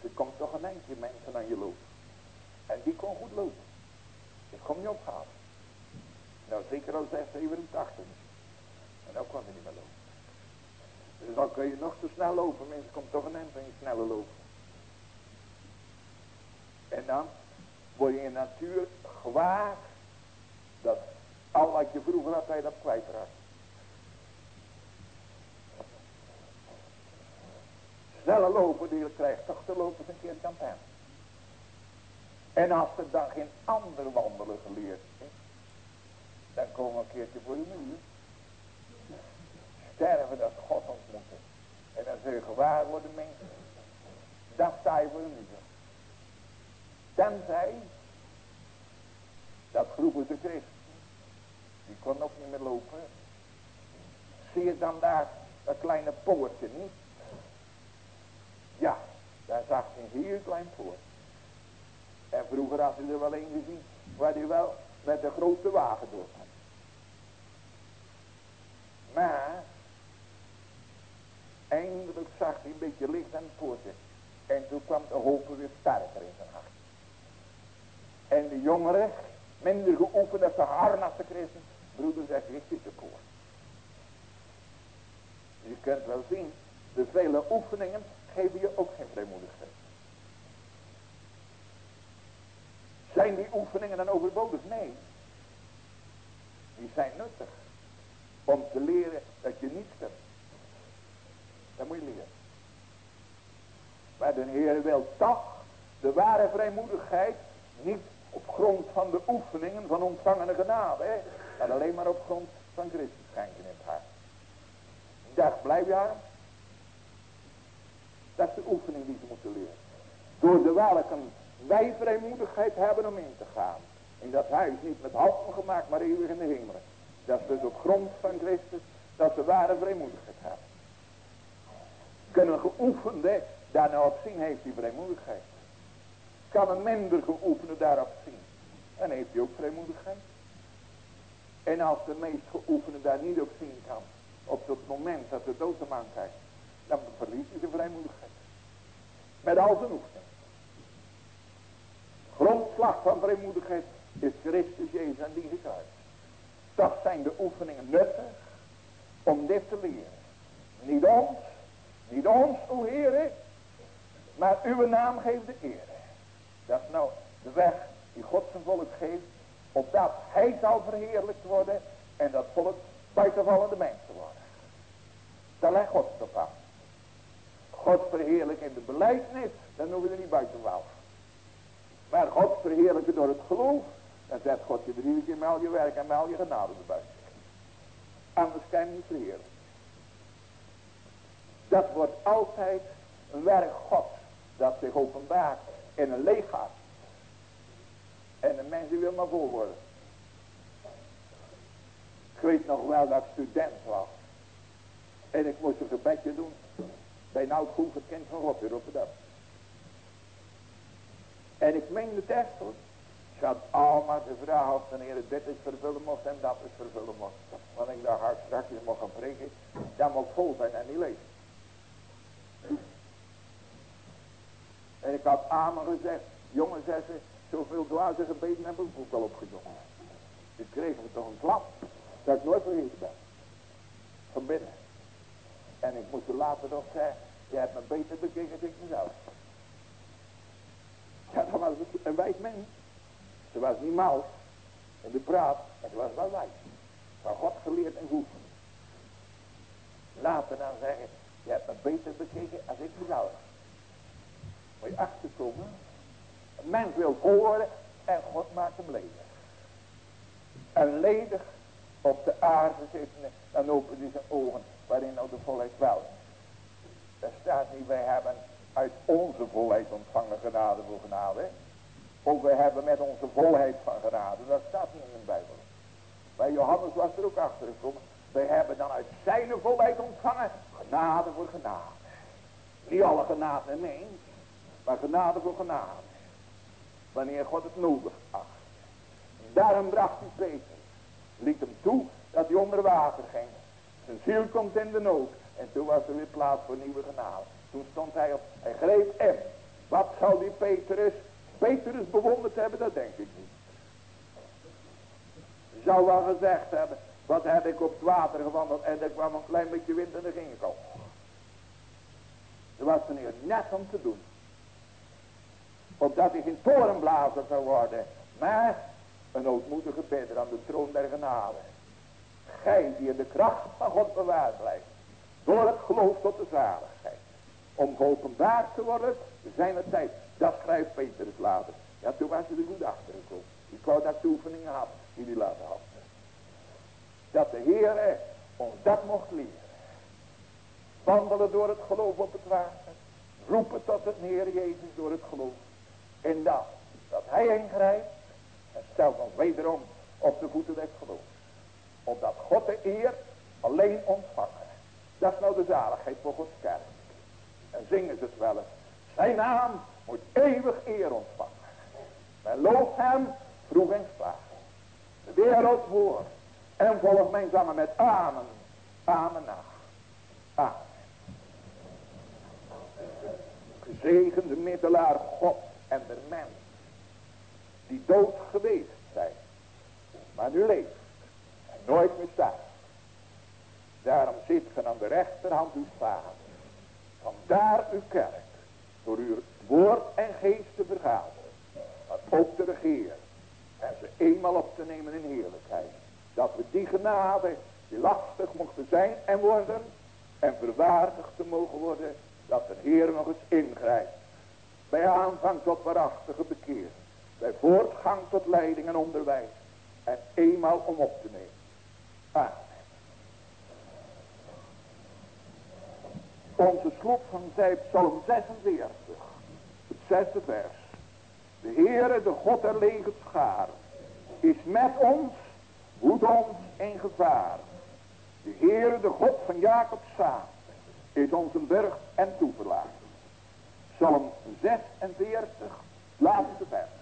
Er komt toch een enkele mensen aan je lopen. En die kon goed lopen. Ik kon niet ophalen. Nou zeker al 6, 87. En dan kwam hij niet meer lopen. Dus dan kun je nog zo snel lopen. Mensen komt toch een eind en je sneller lopen. En dan word je in natuur gewaar dat al wat je vroeger had, hij dat kwijtraakt. Snelle lopen, die krijgt toch te lopen een keer hem. En als er dan geen ander wandelen geleerd is, dan komen we een keertje voor de muur. Sterven, dat God ontmoeten. En dan zul je gewaar worden, mensen. Dan sta je voor de muur. Tenzij, dat groepen de christen, die kon ook niet meer lopen. Zie je dan daar dat kleine poortje niet? Daar zag hij heel klein poort. En vroeger had hij er wel een gezien, waar hij wel met de grote wagen doorkwam. Maar eindelijk zag hij een beetje licht aan het poortje. En toen kwam de hoop weer sterker in zijn hart. En de jongeren, minder geoefend als de harnassen kregen, broeder zegt, ik de poort. Je kunt wel zien, de vele oefeningen geven je ook geen vrijmoedigheid. Zijn die oefeningen dan overbodig? Nee. Die zijn nuttig. Om te leren dat je niet kunt. Dat moet je leren. Maar de Heer wil toch de ware vrijmoedigheid niet op grond van de oefeningen van ontvangene genade. Maar alleen maar op grond van Christus schenken in het hart. Dag blijf je Dat is de oefening die ze moeten leren. Door de welke wij vrijmoedigheid hebben om in te gaan. In dat huis niet met handen gemaakt, maar eeuwig in de hemel. Dat is dus op grond van Christus dat ze ware vrijmoedigheid hebben. Kunnen geoefende daar nou op zien heeft die vrijmoedigheid. Kan een minder geoefende daarop zien. Dan heeft hij ook vrijmoedigheid. En als de meest geoefende daar niet op zien kan. Op het moment dat de dood hem aankijkt. Dan verliest hij de vrijmoedigheid. Met al zijn oefening. Grondslag van vrijmoedigheid is Christus Jezus en die gekruist. Dat zijn de oefeningen nuttig om dit te leren. Niet ons, niet ons, o Heere, maar uw naam geeft de eer. Dat nou de weg die God zijn volk geeft, opdat hij zal verheerlijkt worden en dat volk buitenvallende mensen worden. Daar legt God op aan. God verheerlijk in de beleidnis, dan hoeven we er niet buiten wel. Maar God verheerlijken door het geloof, dan zet God je drie keer met al je werk en al je genade erbij. Anders kan je niet verheerlijken. Dat wordt altijd een werk God dat zich openbaart in een leeg. En de mensen wil maar vol worden. Ik weet nog wel dat ik student was. En ik moest een gebedje doen. Bij een oud goed kind van in Rotterdam. En ik meen het echt hoor. Ik had allemaal de vraag of de dit is vervullen mocht en dat is vervullen mocht. Want ik dacht, ik straks mocht gaan preken, dan moet vol zijn en niet lezen. En ik had Amen gezegd, jongens, zeggen, zoveel dwaze gebeden heb ik ook al opgedrongen. Ik kreeg me toch een klap, dat ik nooit vergeten ben. Van binnen. En ik moest later nog zeggen, je hebt me beter bekeken dan ik mezelf. Ja, dat was een wijs mens. Ze was niet mal in de praat, maar ze was wel wijs. Van God geleerd en goed. Later dan zeggen, je hebt me beter bekeken als ik mezelf. Moet je achterkomen. Een mens wil horen en God maakt hem ledig. En ledig op de aarde zitten, dan opent hij zijn ogen waarin nou de volheid wel. Er staat niet, wij hebben uit onze volheid ontvangen genade voor genade. Ook wij hebben met onze volheid van genade. Dat staat niet in de Bijbel. Bij Johannes was er ook achter gekomen. Wij hebben dan uit zijn volheid ontvangen genade voor genade. Niet alle genade ineens. Maar genade voor genade. Wanneer God het nodig acht. Daarom bracht hij Peter. Liet hem toe dat hij onder water ging. Zijn ziel komt in de nood. En toen was er weer plaats voor nieuwe genade. Toen stond hij op. Hij greep hem. Wat zou die Petrus, Petrus bewonderd hebben? Dat denk ik niet. Zou wel gezegd hebben. Wat heb ik op het water gewandeld. En er kwam een klein beetje wind en er ging ik al. Dat was meneer net om te doen. Opdat hij geen torenblazer zou worden. Maar een ootmoedige bidder aan de troon der genade. Gij die in de kracht van God bewaard blijft. Door het geloof tot de zaligheid. Om geopenbaard te worden, zijn het tijd. Dat schrijft Petrus later. Ja, toen was hij er goed achter gekomen. Ik wou dat oefeningen had, die hij later had. Dat de Heer ons dat mocht leren. Wandelen door het geloof op het water. Roepen tot het Heer Jezus door het geloof. En dat, dat hij ingrijpt en stelt ons wederom op de voeten des geloofs. Opdat God de eer alleen ontvangen. Dat is nou de zaligheid voor Gods kerk. En zingen ze het wel eens. Zijn naam moet eeuwig eer ontvangen. Men looft hem vroeg en spaar. De wereld voor. En volgt mijn zangen met amen. Amen. Amen. Gezegende middelaar God en de mens. Die dood geweest zijn. Maar nu leeft. En nooit meer staat. Daarom zit ge aan de rechterhand uw vader. Vandaar uw kerk. Door uw woord en geest te vergaderen. Maar ook te regeren. En ze eenmaal op te nemen in heerlijkheid. Dat we die genade die lastig mochten zijn en worden. En verwaardigd te mogen worden. Dat de Heer nog eens ingrijpt. Bij aanvang tot waarachtige bekeer. Bij voortgang tot leiding en onderwijs. En eenmaal om op te nemen. Amen. Onze slot van zij psalm 46. Het zesde vers. De Heere, de God der legerscharen, is met ons, hoed ons in gevaar. De Heere, de God van Jacob samen, is onze burg en toeverlaat. Psalm 46, laatste vers.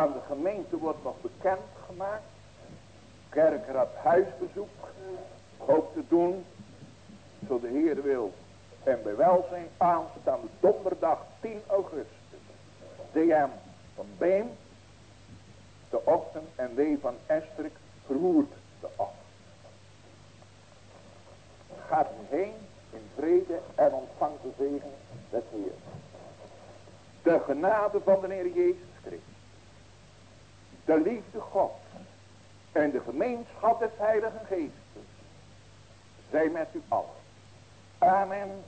Aan de gemeente wordt nog bekend gemaakt. Kerkraad huisbezoek. Hoop te doen. Zo de Heer wil. En bij welzijn aanstaande donderdag 10 augustus. DM van Beem. De ochtend en W van Estrik verwoert de ochtend. Gaat u heen in vrede en ontvangt de zegen des Heer. De genade van de Heer Jezus Christus de liefde God en de gemeenschap des Heiligen Geestes zij met u allen. Amen.